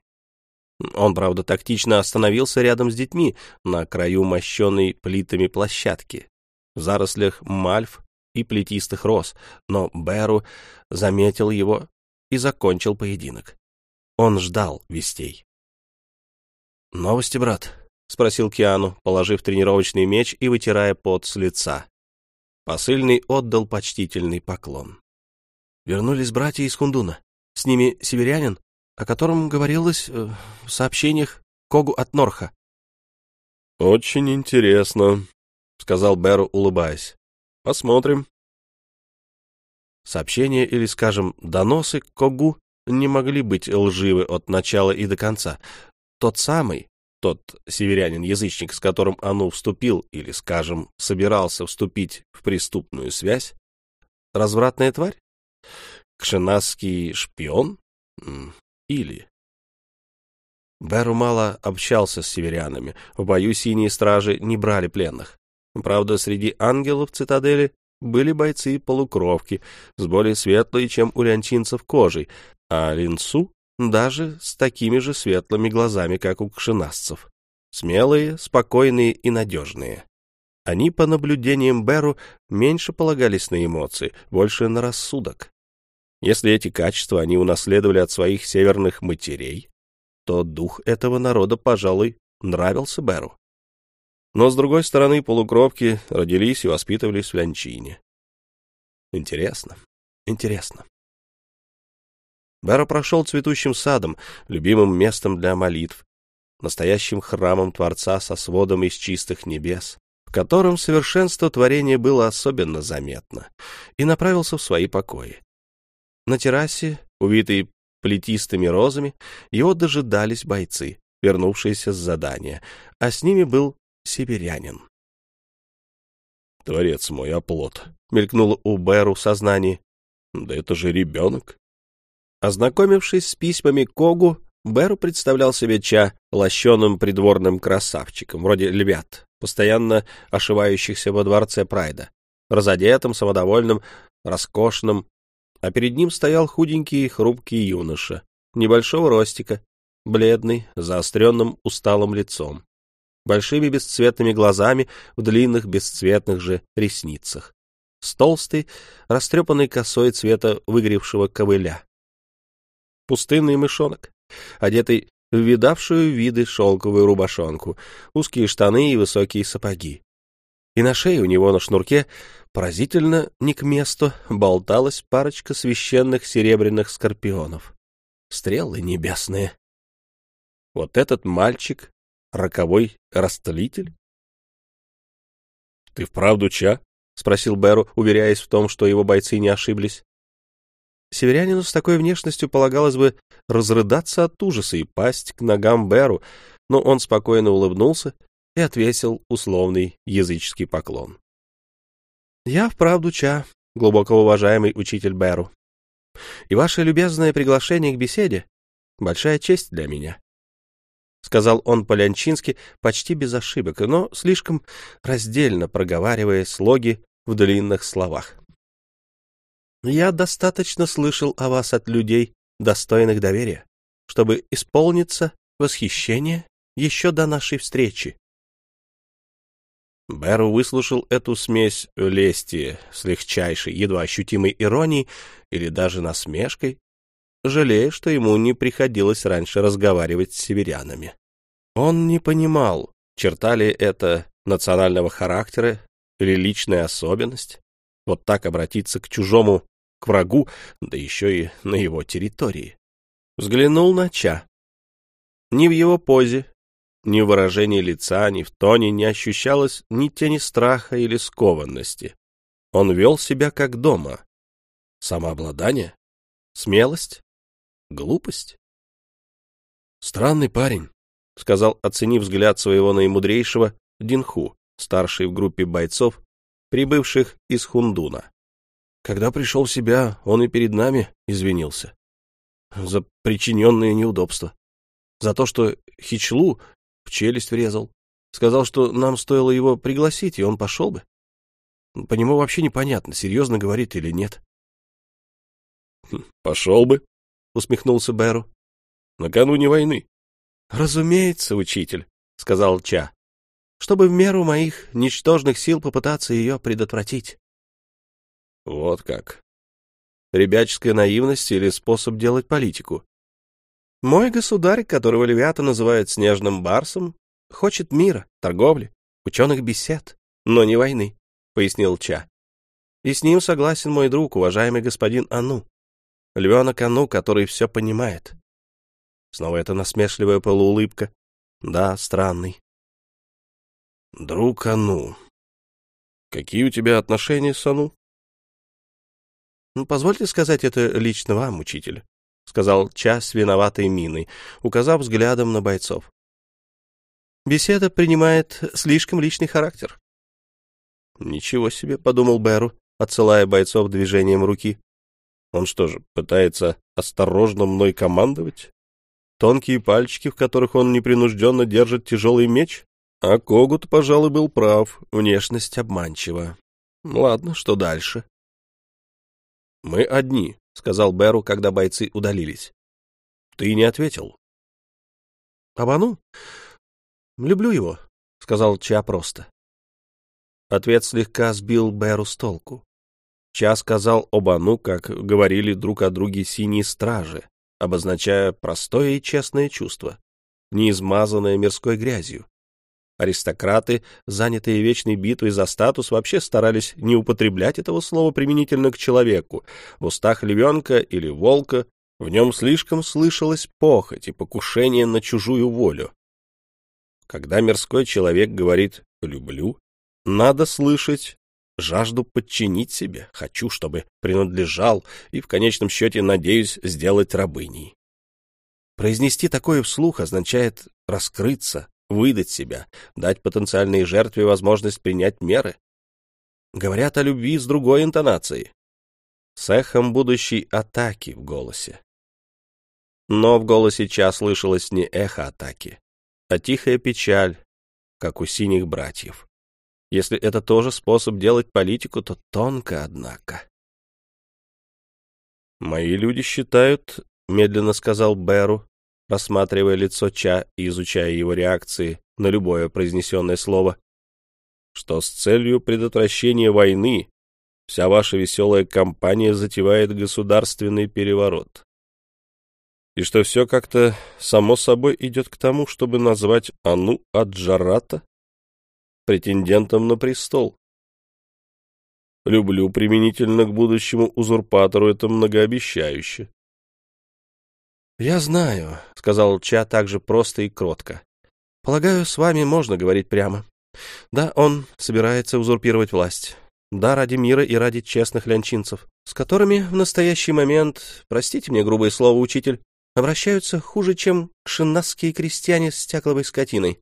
Он, правда, тактично остановился рядом с детьми на краю мощенной плитами площадки, в зарослях мальв и плетистых роз, но Беру заметил его и закончил поединок. Он ждал вестей. «Новости, брат?» — спросил Киану, положив тренировочный меч и вытирая пот с лица. Посыльный отдал почтительный поклон. Вернулись братья из Хундуна. С ними северянин, о котором говорилось э, в сообщениях Когу от Норха. — Очень интересно, — сказал Беру, улыбаясь. — Посмотрим. Сообщения или, скажем, доносы Когу не могли быть лживы от начала и до конца. Тот самый, тот северянин-язычник, с которым Ану вступил или, скажем, собирался вступить в преступную связь, развратная тварь? Кшенасский шпион? Или... Беру мало общался с северянами. В бою синие стражи не брали пленных. Правда, среди ангелов цитадели были бойцы-полукровки с более светлой, чем у лянчинцев, кожей, а линсу даже с такими же светлыми глазами, как у кшенасцев. Смелые, спокойные и надежные. Они, по наблюдениям Беру, меньше полагались на эмоции, больше на рассудок. Если эти качества они унаследовали от своих северных матерей, то дух этого народа, пожалуй, нравился Беру. Но, с другой стороны, полукровки родились и воспитывались в Лянчине. Интересно, интересно. Бэро прошел цветущим садом, любимым местом для молитв, настоящим храмом Творца со сводом из чистых небес, в котором совершенство творения было особенно заметно, и направился в свои покои. На террасе, увитой плетистыми розами, его дожидались бойцы, вернувшиеся с задания, а с ними был сибирянин. «Творец мой, оплот!» — мелькнуло у Бэру в сознании. «Да это же ребенок!» Ознакомившись с письмами Когу, Беру представлял себе Ча лощеным придворным красавчиком, вроде львят, постоянно ошивающихся во дворце Прайда, разодетым, самодовольным, роскошным, а перед ним стоял худенький хрупкий юноша, небольшого ростика, бледный, заостренным усталым лицом, большими бесцветными глазами в длинных бесцветных же ресницах, с толстой, растрепанной косой цвета выгоревшего ковыля пустынный мышонок, одетый в видавшую виды шелковую рубашонку, узкие штаны и высокие сапоги. и на шее у него на шнурке поразительно не к месту болталась парочка священных серебряных скорпионов. Стрелы небесные. Вот этот мальчик — роковой растлитель? — Ты вправду Ча? — спросил Беру, уверяясь в том, что его бойцы не ошиблись. Северянину с такой внешностью полагалось бы разрыдаться от ужаса и пасть к ногам Беру, но он спокойно улыбнулся и отвесил условный языческий поклон. «Я вправду Ча, глубоко уважаемый учитель Беру, и ваше любезное приглашение к беседе — большая честь для меня», — сказал он по-лянчински почти без ошибок, но слишком раздельно проговаривая слоги в длинных словах. «Я достаточно слышал о вас от людей, достойных доверия, чтобы исполниться восхищение еще до нашей встречи. Бэру выслушал эту смесь лести с легчайшей, едва ощутимой иронией или даже насмешкой, жалея, что ему не приходилось раньше разговаривать с северянами. Он не понимал, черта ли это национального характера или личная особенность, вот так обратиться к чужому, к врагу, да еще и на его территории. Взглянул на Ча. Ни в его позе, ни в выражении лица, ни в тоне не ощущалось ни тени страха или скованности. Он вел себя как дома. Самообладание? Смелость? Глупость? «Странный парень», — сказал, оценив взгляд своего наимудрейшего, Динху, старший в группе бойцов, прибывших из Хундуна. Когда пришел в себя, он и перед нами извинился. За причиненные неудобства. За то, что Хичлу в челюсть врезал. Сказал, что нам стоило его пригласить, и он пошел бы. По нему вообще непонятно, серьезно говорит или нет. «Хм, — Пошел бы, — усмехнулся Бэру. — Накануне войны. — Разумеется, учитель, — сказал Ча, — чтобы в меру моих ничтожных сил попытаться ее предотвратить. — Вот как. Ребяческая наивность или способ делать политику? Мой государь, которого Левиата называют снежным барсом, хочет мира, торговли, ученых бесед, но не войны, — пояснил Ча. И с ним согласен мой друг, уважаемый господин Ану. Львенок Ану, который все понимает. Снова эта насмешливая полуулыбка. Да, странный. Друг Ану. Какие у тебя отношения с Ану? Ну, позвольте сказать это лично вам, учитель. — сказал Ча с виноватой миной, указав взглядом на бойцов. «Беседа принимает слишком личный характер». «Ничего себе», — подумал Бэру, отсылая бойцов движением руки. «Он что же, пытается осторожно мной командовать? Тонкие пальчики, в которых он непринужденно держит тяжелый меч? А Когут, пожалуй, был прав, внешность обманчива. Ладно, что дальше?» «Мы одни», — сказал Беру, когда бойцы удалились. — Ты не ответил. — Абану? Люблю его, — сказал Ча просто. Ответ слегка сбил Беру с толку. Ча сказал Обану, как говорили друг о друге синие стражи, обозначая простое и честное чувство, не измазанное мирской грязью. Аристократы, занятые вечной битвой за статус, вообще старались не употреблять этого слова применительно к человеку. В устах львенка или волка в нем слишком слышалась похоть и покушение на чужую волю. Когда мирской человек говорит «люблю», надо слышать жажду подчинить себе, хочу, чтобы принадлежал и в конечном счете надеюсь сделать рабыней. Произнести такое вслух означает раскрыться, выдать себя, дать потенциальной жертве возможность принять меры. Говорят о любви с другой интонацией, с эхом будущей атаки в голосе. Но в голосе Ча слышалось не эхо атаки, а тихая печаль, как у синих братьев. Если это тоже способ делать политику, то тонко, однако. «Мои люди считают», — медленно сказал Беру, рассматривая лицо Ча и изучая его реакции на любое произнесенное слово, что с целью предотвращения войны вся ваша веселая компания затевает государственный переворот. И что все как-то само собой идет к тому, чтобы назвать Ану Аджарата? претендентом на престол. Люблю применительно к будущему узурпатору это многообещающе. — Я знаю, — сказал Ча так же просто и кротко. — Полагаю, с вами можно говорить прямо. Да, он собирается узурпировать власть. Да, ради мира и ради честных лянчинцев, с которыми в настоящий момент, простите мне грубое слово, учитель, обращаются хуже, чем кшинасские крестьяне с стякловой скотиной.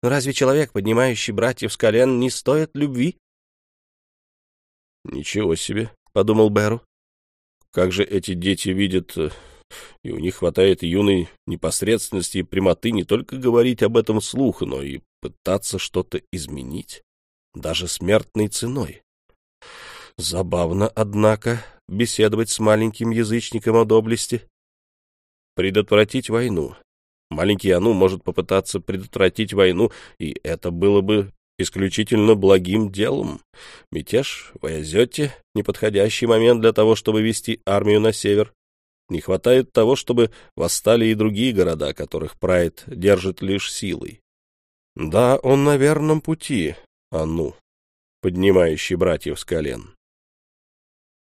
Разве человек, поднимающий братьев с колен, не стоит любви? — Ничего себе, — подумал Беру. — Как же эти дети видят, э, и у них хватает юной непосредственности и прямоты не только говорить об этом вслух, но и пытаться что-то изменить, даже смертной ценой. Забавно, однако, беседовать с маленьким язычником о доблести. Предотвратить войну. Маленький Ану может попытаться предотвратить войну, и это было бы исключительно благим делом. Мятеж в Айозете — неподходящий момент для того, чтобы вести армию на север. Не хватает того, чтобы восстали и другие города, которых Прайд держит лишь силой. Да, он на верном пути, Ану, поднимающий братьев с колен.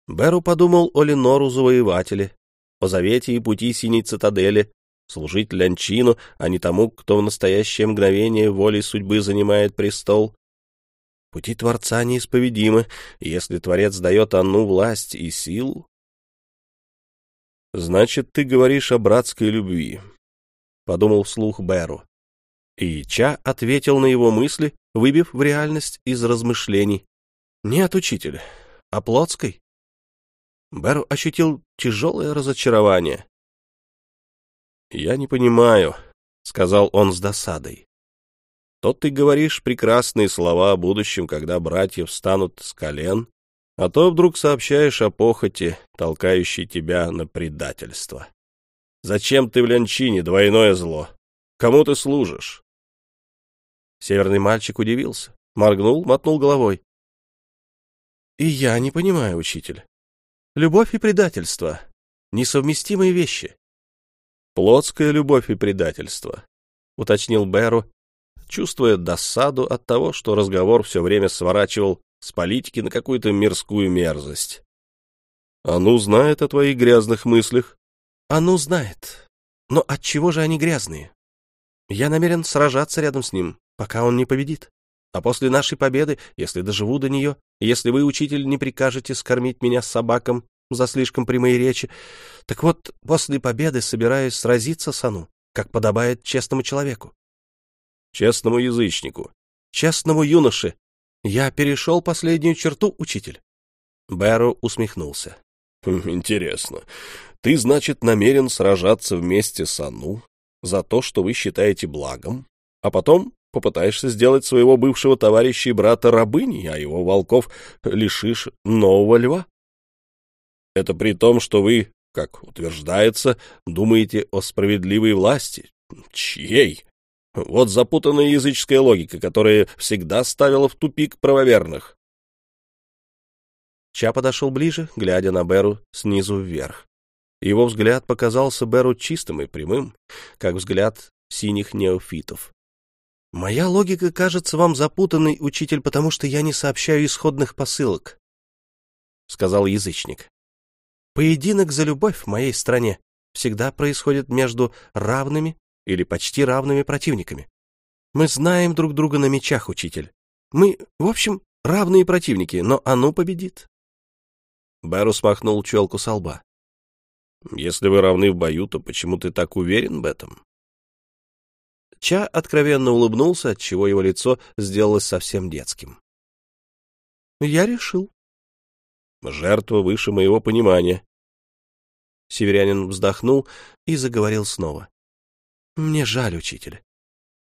Беру подумал о Ленору Завоевателе, о завете и пути Синей Цитадели, служить Лянчину, а не тому, кто в настоящее мгновение волей судьбы занимает престол. Пути Творца неисповедимы, если Творец дает Анну власть и силу... — Значит, ты говоришь о братской любви, — подумал вслух Беру. И Ча ответил на его мысли, выбив в реальность из размышлений. — Нет, учитель, о плотской. Беру ощутил тяжелое разочарование. «Я не понимаю», — сказал он с досадой. «То ты говоришь прекрасные слова о будущем, когда братья встанут с колен, а то вдруг сообщаешь о похоти, толкающей тебя на предательство. Зачем ты в Лянчине, двойное зло? Кому ты служишь?» Северный мальчик удивился, моргнул, мотнул головой. «И я не понимаю, учитель. Любовь и предательство — несовместимые вещи. Плотская любовь и предательство, — уточнил Беру, чувствуя досаду от того, что разговор все время сворачивал с политики на какую-то мирскую мерзость. — А ну знает о твоих грязных мыслях? — А ну знает. Но от чего же они грязные? Я намерен сражаться рядом с ним, пока он не победит. А после нашей победы, если доживу до нее, если вы, учитель, не прикажете скормить меня собакам за слишком прямые речи, так вот, после победы собираюсь сразиться с Ану, как подобает честному человеку. Честному язычнику. Честному юноше. Я перешел последнюю черту, учитель. Бэру усмехнулся. Хм, интересно. Ты, значит, намерен сражаться вместе с Ану за то, что вы считаете благом, а потом попытаешься сделать своего бывшего товарища и брата рабыней, а его волков лишишь нового льва. Это при том, что вы, как утверждается, думаете о справедливой власти. Чьей? Вот запутанная языческая логика, которая всегда ставила в тупик правоверных. Ча подошел ближе, глядя на Беру снизу вверх. Его взгляд показался Беру чистым и прямым, как взгляд синих неофитов. Моя логика кажется вам запутанной, учитель, потому что я не сообщаю исходных посылок, — сказал язычник. Поединок за любовь в моей стране всегда происходит между равными или почти равными противниками. Мы знаем друг друга на мечах, учитель. Мы, в общем, равные противники, но оно победит. Беру смахнул челку со лба. Если вы равны в бою, то почему ты так уверен в этом? Ча откровенно улыбнулся, отчего его лицо сделалось совсем детским. «Я решил». «Жертва выше моего понимания». Северянин вздохнул и заговорил снова. «Мне жаль, учитель.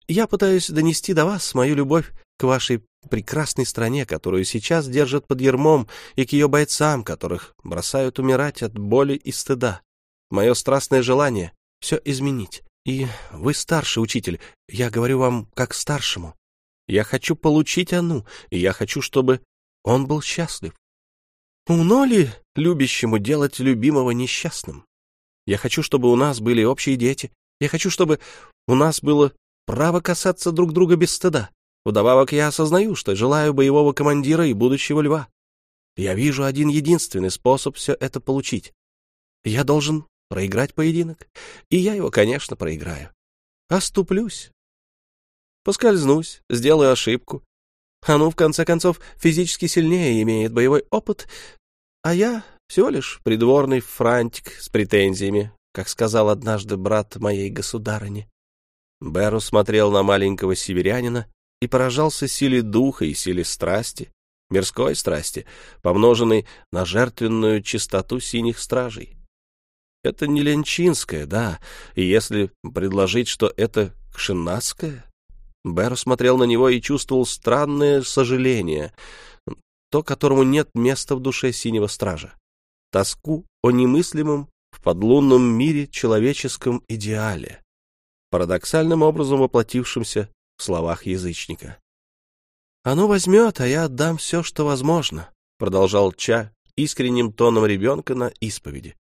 Я пытаюсь донести до вас мою любовь к вашей прекрасной стране, которую сейчас держат под ермом, и к ее бойцам, которых бросают умирать от боли и стыда. Мое страстное желание — все изменить, и вы старший учитель, я говорю вам как старшему. Я хочу получить Ану, и я хочу, чтобы он был счастлив. Умно ли любящему делать любимого несчастным? Я хочу, чтобы у нас были общие дети. Я хочу, чтобы у нас было право касаться друг друга без стыда. Вдобавок я осознаю, что желаю боевого командира и будущего льва. Я вижу один единственный способ все это получить. Я должен проиграть поединок, и я его, конечно, проиграю. Оступлюсь. Поскользнусь, сделаю ошибку. А ну, в конце концов, физически сильнее имеет боевой опыт, а я всего лишь придворный франтик с претензиями, как сказал однажды брат моей государыни. Беру смотрел на маленького северянина и поражался силе духа и силе страсти, мирской страсти, помноженной на жертвенную чистоту синих стражей. Это не ленчинское, да, и если предложить, что это кшинатское... Бэр смотрел на него и чувствовал странное сожаление, то, которому нет места в душе синего стража, тоску о немыслимом в подлунном мире человеческом идеале, парадоксальным образом воплотившемся в словах язычника. «Оно возьмет, а я отдам все, что возможно», — продолжал Ча искренним тоном ребенка на исповеди.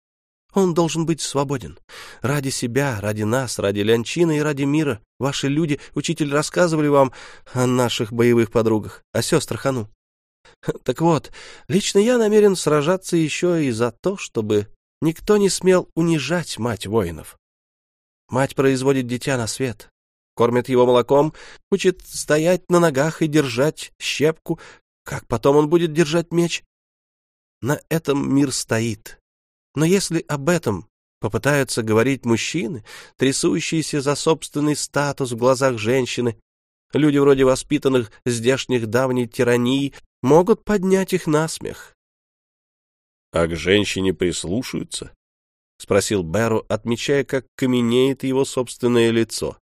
«Он должен быть свободен. Ради себя, ради нас, ради Лянчина и ради мира. Ваши люди, учитель, рассказывали вам о наших боевых подругах, о сестрах Ану. Так вот, лично я намерен сражаться еще и за то, чтобы никто не смел унижать мать воинов. Мать производит дитя на свет, кормит его молоком, учит стоять на ногах и держать щепку. Как потом он будет держать меч? На этом мир стоит. Но если об этом попытаются говорить мужчины, трясущиеся за собственный статус в глазах женщины, люди вроде воспитанных здешних давней тирании могут поднять их на смех. — А к женщине прислушаются? — спросил Бэру, отмечая, как каменеет его собственное лицо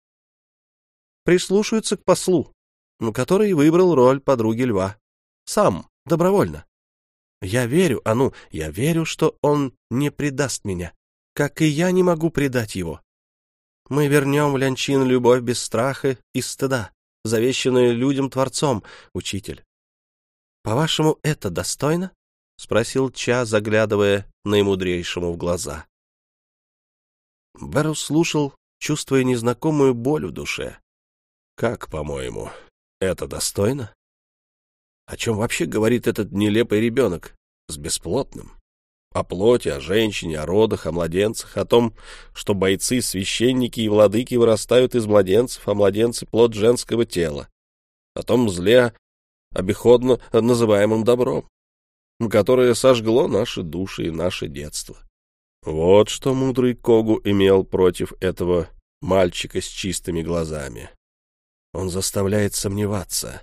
прислушаются к послу, который выбрал роль подруги льва. Сам, добровольно. Я верю, а ну, я верю, что он не предаст меня, как и я не могу предать его. Мы вернем в Лянчин любовь без страха и стыда, завещанную людям Творцом, учитель. По-вашему, это достойно? — спросил Ча, заглядывая наимудрейшему в глаза. Берус слушал, чувствуя незнакомую боль в душе. Как, по-моему, это достойно? О чем вообще говорит этот нелепый ребенок с бесплотным? О плоти, о женщине, о родах, о младенцах, о том, что бойцы, священники и владыки вырастают из младенцев, а младенцы — плод женского тела. О том зле, обиходно называемом добром, которое сожгло наши души и наше детство. Вот что мудрый Когу имел против этого мальчика с чистыми глазами. Он заставляет сомневаться.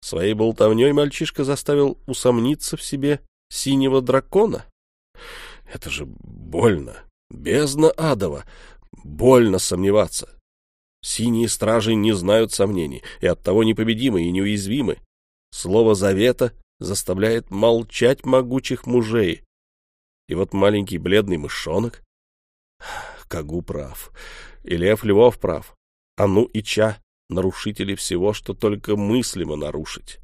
Своей болтовней мальчишка заставил усомниться в себе синего дракона. Это же больно, бездна адова, больно сомневаться. Синие стражи не знают сомнений и оттого непобедимы и неуязвимы. Слово завета заставляет молчать могучих мужей. И вот маленький бледный мышонок... Кагу прав, и Лев Львов прав, Ану и Ча нарушители всего, что только мыслимо нарушить.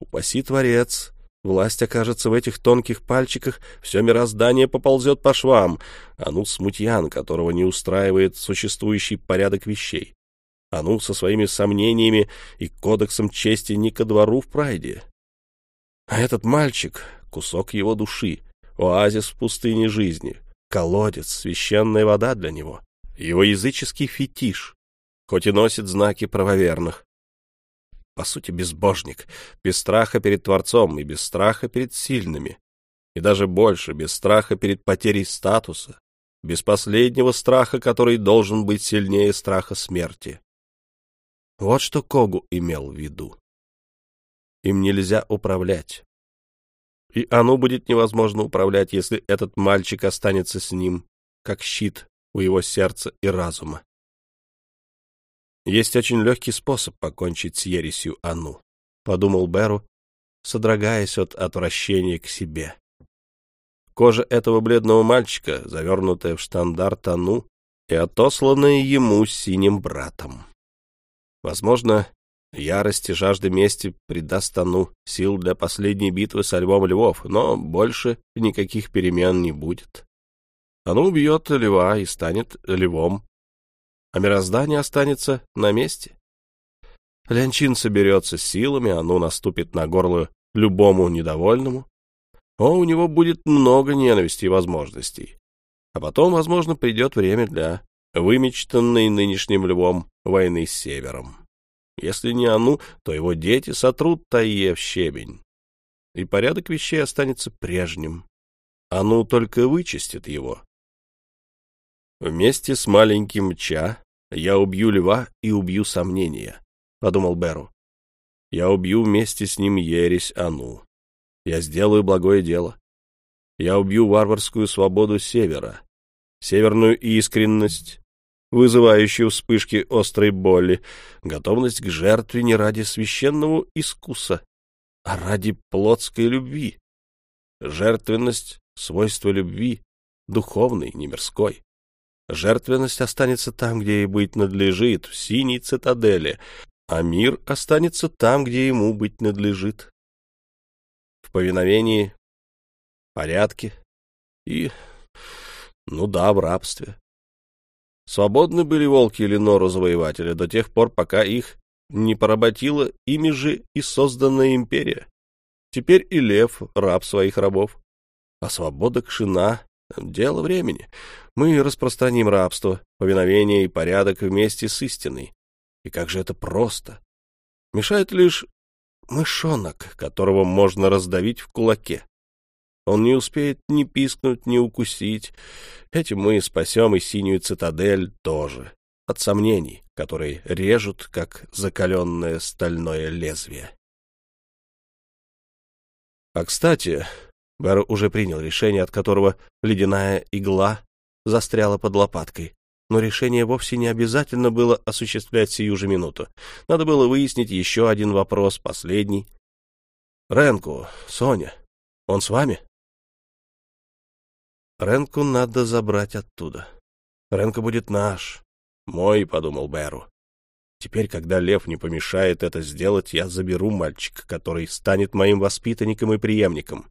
Упаси Творец, власть окажется в этих тонких пальчиках, все мироздание поползет по швам, а ну смутьян, которого не устраивает существующий порядок вещей. А ну со своими сомнениями и кодексом чести не ко двору в прайде. А этот мальчик — кусок его души, оазис в пустыне жизни, колодец, священная вода для него, его языческий фетиш, хоть и носит знаки правоверных. По сути, безбожник, без страха перед Творцом и без страха перед сильными, и даже больше, без страха перед потерей статуса, без последнего страха, который должен быть сильнее страха смерти. Вот что Когу имел в виду. Им нельзя управлять. И оно будет невозможно управлять, если этот мальчик останется с ним, как щит у его сердца и разума. Есть очень легкий способ покончить с ересью Ану, — подумал Беру, содрогаясь от отвращения к себе. Кожа этого бледного мальчика, завернутая в штандарт Ану и отосланная ему синим братом. Возможно, ярость и жажда мести придаст Ану сил для последней битвы со львом львов, но больше никаких перемен не будет. Ану убьет льва и станет львом а мироздание останется на месте. Лянчин соберется силами, Ану наступит на горло любому недовольному. О, у него будет много ненависти и возможностей. А потом, возможно, придет время для вымечтанной нынешним львом войны с севером. Если не Ану, то его дети сотрут Тайе в щебень. И порядок вещей останется прежним. Ану только вычистит его. Вместе с маленьким Ча я убью льва и убью сомнения, — подумал Беру. Я убью вместе с ним ересь Ану. Я сделаю благое дело. Я убью варварскую свободу севера, северную искренность, вызывающую вспышки острой боли, готовность к жертве не ради священного искуса, а ради плотской любви. Жертвенность — свойство любви, духовной, не мирской. Жертвенность останется там, где ей быть надлежит, в синей цитадели, а мир останется там, где ему быть надлежит. В повиновении, порядке и, ну да, в рабстве. Свободны были волки Ленору-завоевателя до тех пор, пока их не поработила ими же и созданная империя. Теперь и лев — раб своих рабов. А свобода Кшина — дело времени. Мы распространим рабство, повиновение и порядок вместе с истиной. И как же это просто! Мешает лишь мышонок, которого можно раздавить в кулаке. Он не успеет ни пискнуть, ни укусить. Этим мы спасем и синюю цитадель тоже. От сомнений, которые режут, как закаленное стальное лезвие. А, кстати, Бэр уже принял решение, от которого ледяная игла застряла под лопаткой. Но решение вовсе не обязательно было осуществлять сию же минуту. Надо было выяснить еще один вопрос, последний. «Ренку, Соня, он с вами?» Ренку надо забрать оттуда. Ренко будет наш. Мой, — подумал Бэру. Теперь, когда лев не помешает это сделать, я заберу мальчика, который станет моим воспитанником и преемником.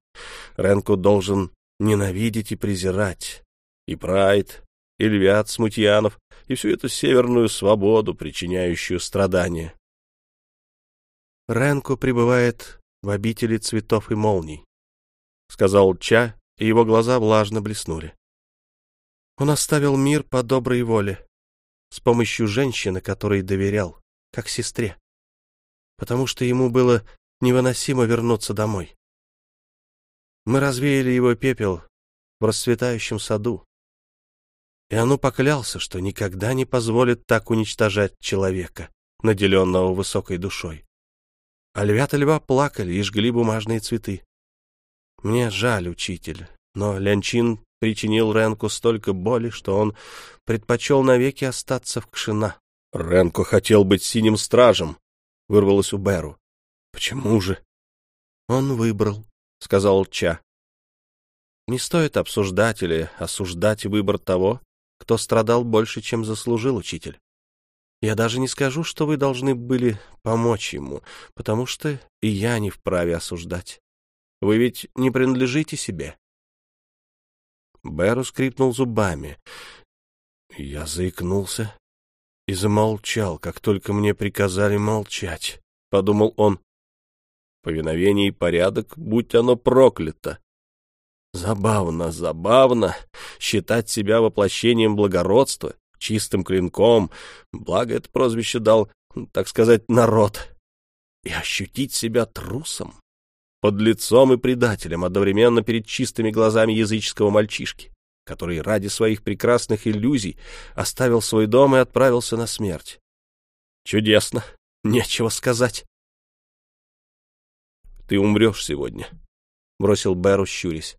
Ренку должен ненавидеть и презирать. И прайд, и львят смутьянов, и всю эту северную свободу, причиняющую страдания. Ренку пребывает в обители цветов и молний, — сказал Ча и его глаза влажно блеснули. Он оставил мир по доброй воле, с помощью женщины, которой доверял, как сестре, потому что ему было невыносимо вернуться домой. Мы развеяли его пепел в расцветающем саду, и оно поклялся, что никогда не позволит так уничтожать человека, наделенного высокой душой. А львята льва плакали и жгли бумажные цветы. Мне жаль, учитель, но Лянчин причинил Ренку столько боли, что он предпочел навеки остаться в Кшина. Ренку хотел быть синим стражем, — вырвалось у Беру. — Почему же? — Он выбрал, — сказал Ча. Не стоит обсуждать или осуждать выбор того, кто страдал больше, чем заслужил учитель. Я даже не скажу, что вы должны были помочь ему, потому что и я не вправе осуждать. Вы ведь не принадлежите себе. Беру скрипнул зубами. Я заикнулся и замолчал, как только мне приказали молчать, — подумал он. Повиновение и порядок, будь оно проклято. Забавно, забавно считать себя воплощением благородства, чистым клинком, благо это прозвище дал, так сказать, народ, и ощутить себя трусом под лицом и предателем, одновременно перед чистыми глазами языческого мальчишки, который ради своих прекрасных иллюзий оставил свой дом и отправился на смерть. Чудесно, нечего сказать. — Ты умрешь сегодня, — бросил Беру, щурясь,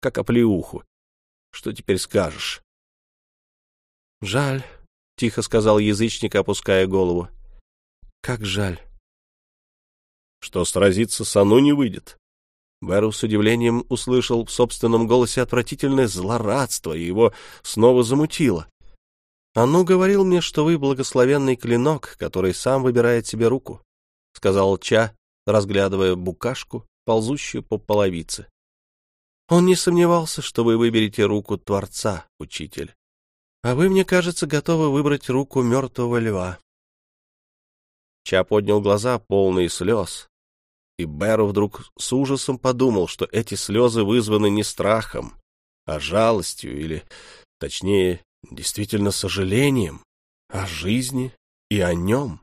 как оплеуху. — Что теперь скажешь? — Жаль, — тихо сказал язычник, опуская голову. — Как жаль что сразиться с Ану не выйдет. Бэру с удивлением услышал в собственном голосе отвратительное злорадство, и его снова замутило. «Ану говорил мне, что вы благословенный клинок, который сам выбирает себе руку», — сказал Ча, разглядывая букашку, ползущую по половице. «Он не сомневался, что вы выберете руку Творца, учитель. А вы, мне кажется, готовы выбрать руку мертвого льва. Ча поднял глаза, полные слез. И Бэру вдруг с ужасом подумал, что эти слезы вызваны не страхом, а жалостью или, точнее, действительно сожалением о жизни и о нем.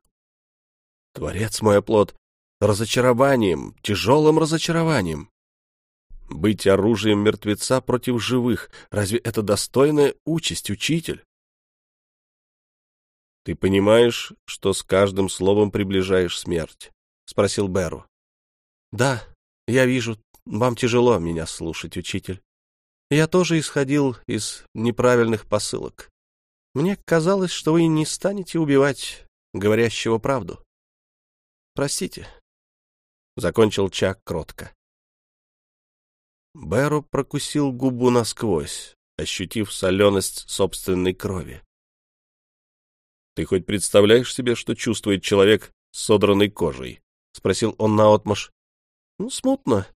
Творец мой оплот, разочарованием, тяжелым разочарованием. Быть оружием мертвеца против живых, разве это достойная участь, учитель? — Ты понимаешь, что с каждым словом приближаешь смерть? — спросил Беру. — Да, я вижу, вам тяжело меня слушать, учитель. Я тоже исходил из неправильных посылок. Мне казалось, что вы не станете убивать говорящего правду. Простите. Закончил Чак кротко. Бэру прокусил губу насквозь, ощутив соленость собственной крови. — Ты хоть представляешь себе, что чувствует человек с содранной кожей? — спросил он наотмашь. — Ну, смутно.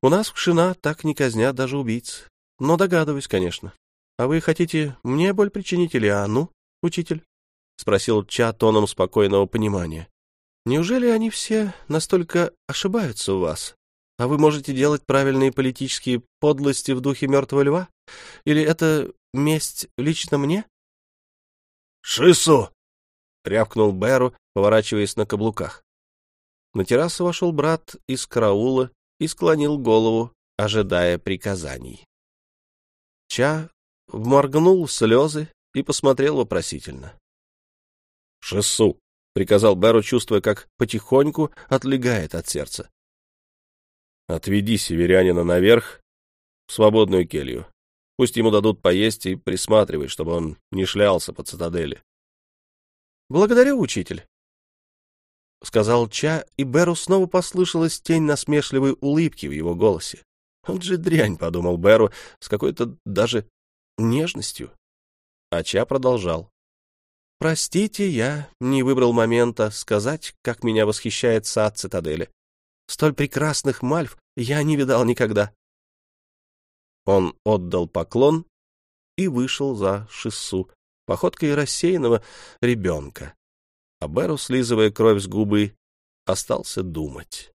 У нас в Кшина так не казнят даже убийц. Но догадываюсь, конечно. А вы хотите мне боль причинить или Анну, учитель? — спросил Ча тоном спокойного понимания. — Неужели они все настолько ошибаются у вас? А вы можете делать правильные политические подлости в духе мертвого льва? Или это месть лично мне? — Шису! — рявкнул Бэру, поворачиваясь на каблуках. На террасу вошел брат из караула и склонил голову, ожидая приказаний. Ча вморгнул слезы и посмотрел вопросительно. — Шессу! — приказал Беру, чувствуя, как потихоньку отлегает от сердца. — Отведи северянина наверх, в свободную келью. Пусть ему дадут поесть и присматривай, чтобы он не шлялся по цитадели. — Благодарю, учитель, — сказал Ча, и Беру снова послышалась тень насмешливой улыбки в его голосе. Он же дрянь, — подумал Беру, с какой-то даже нежностью. А Ча продолжал. «Простите, я не выбрал момента сказать, как меня восхищает сад цитадели. Столь прекрасных мальв я не видал никогда». Он отдал поклон и вышел за шиссу, походкой рассеянного ребенка. А Беру, слизывая кровь с губы, остался думать.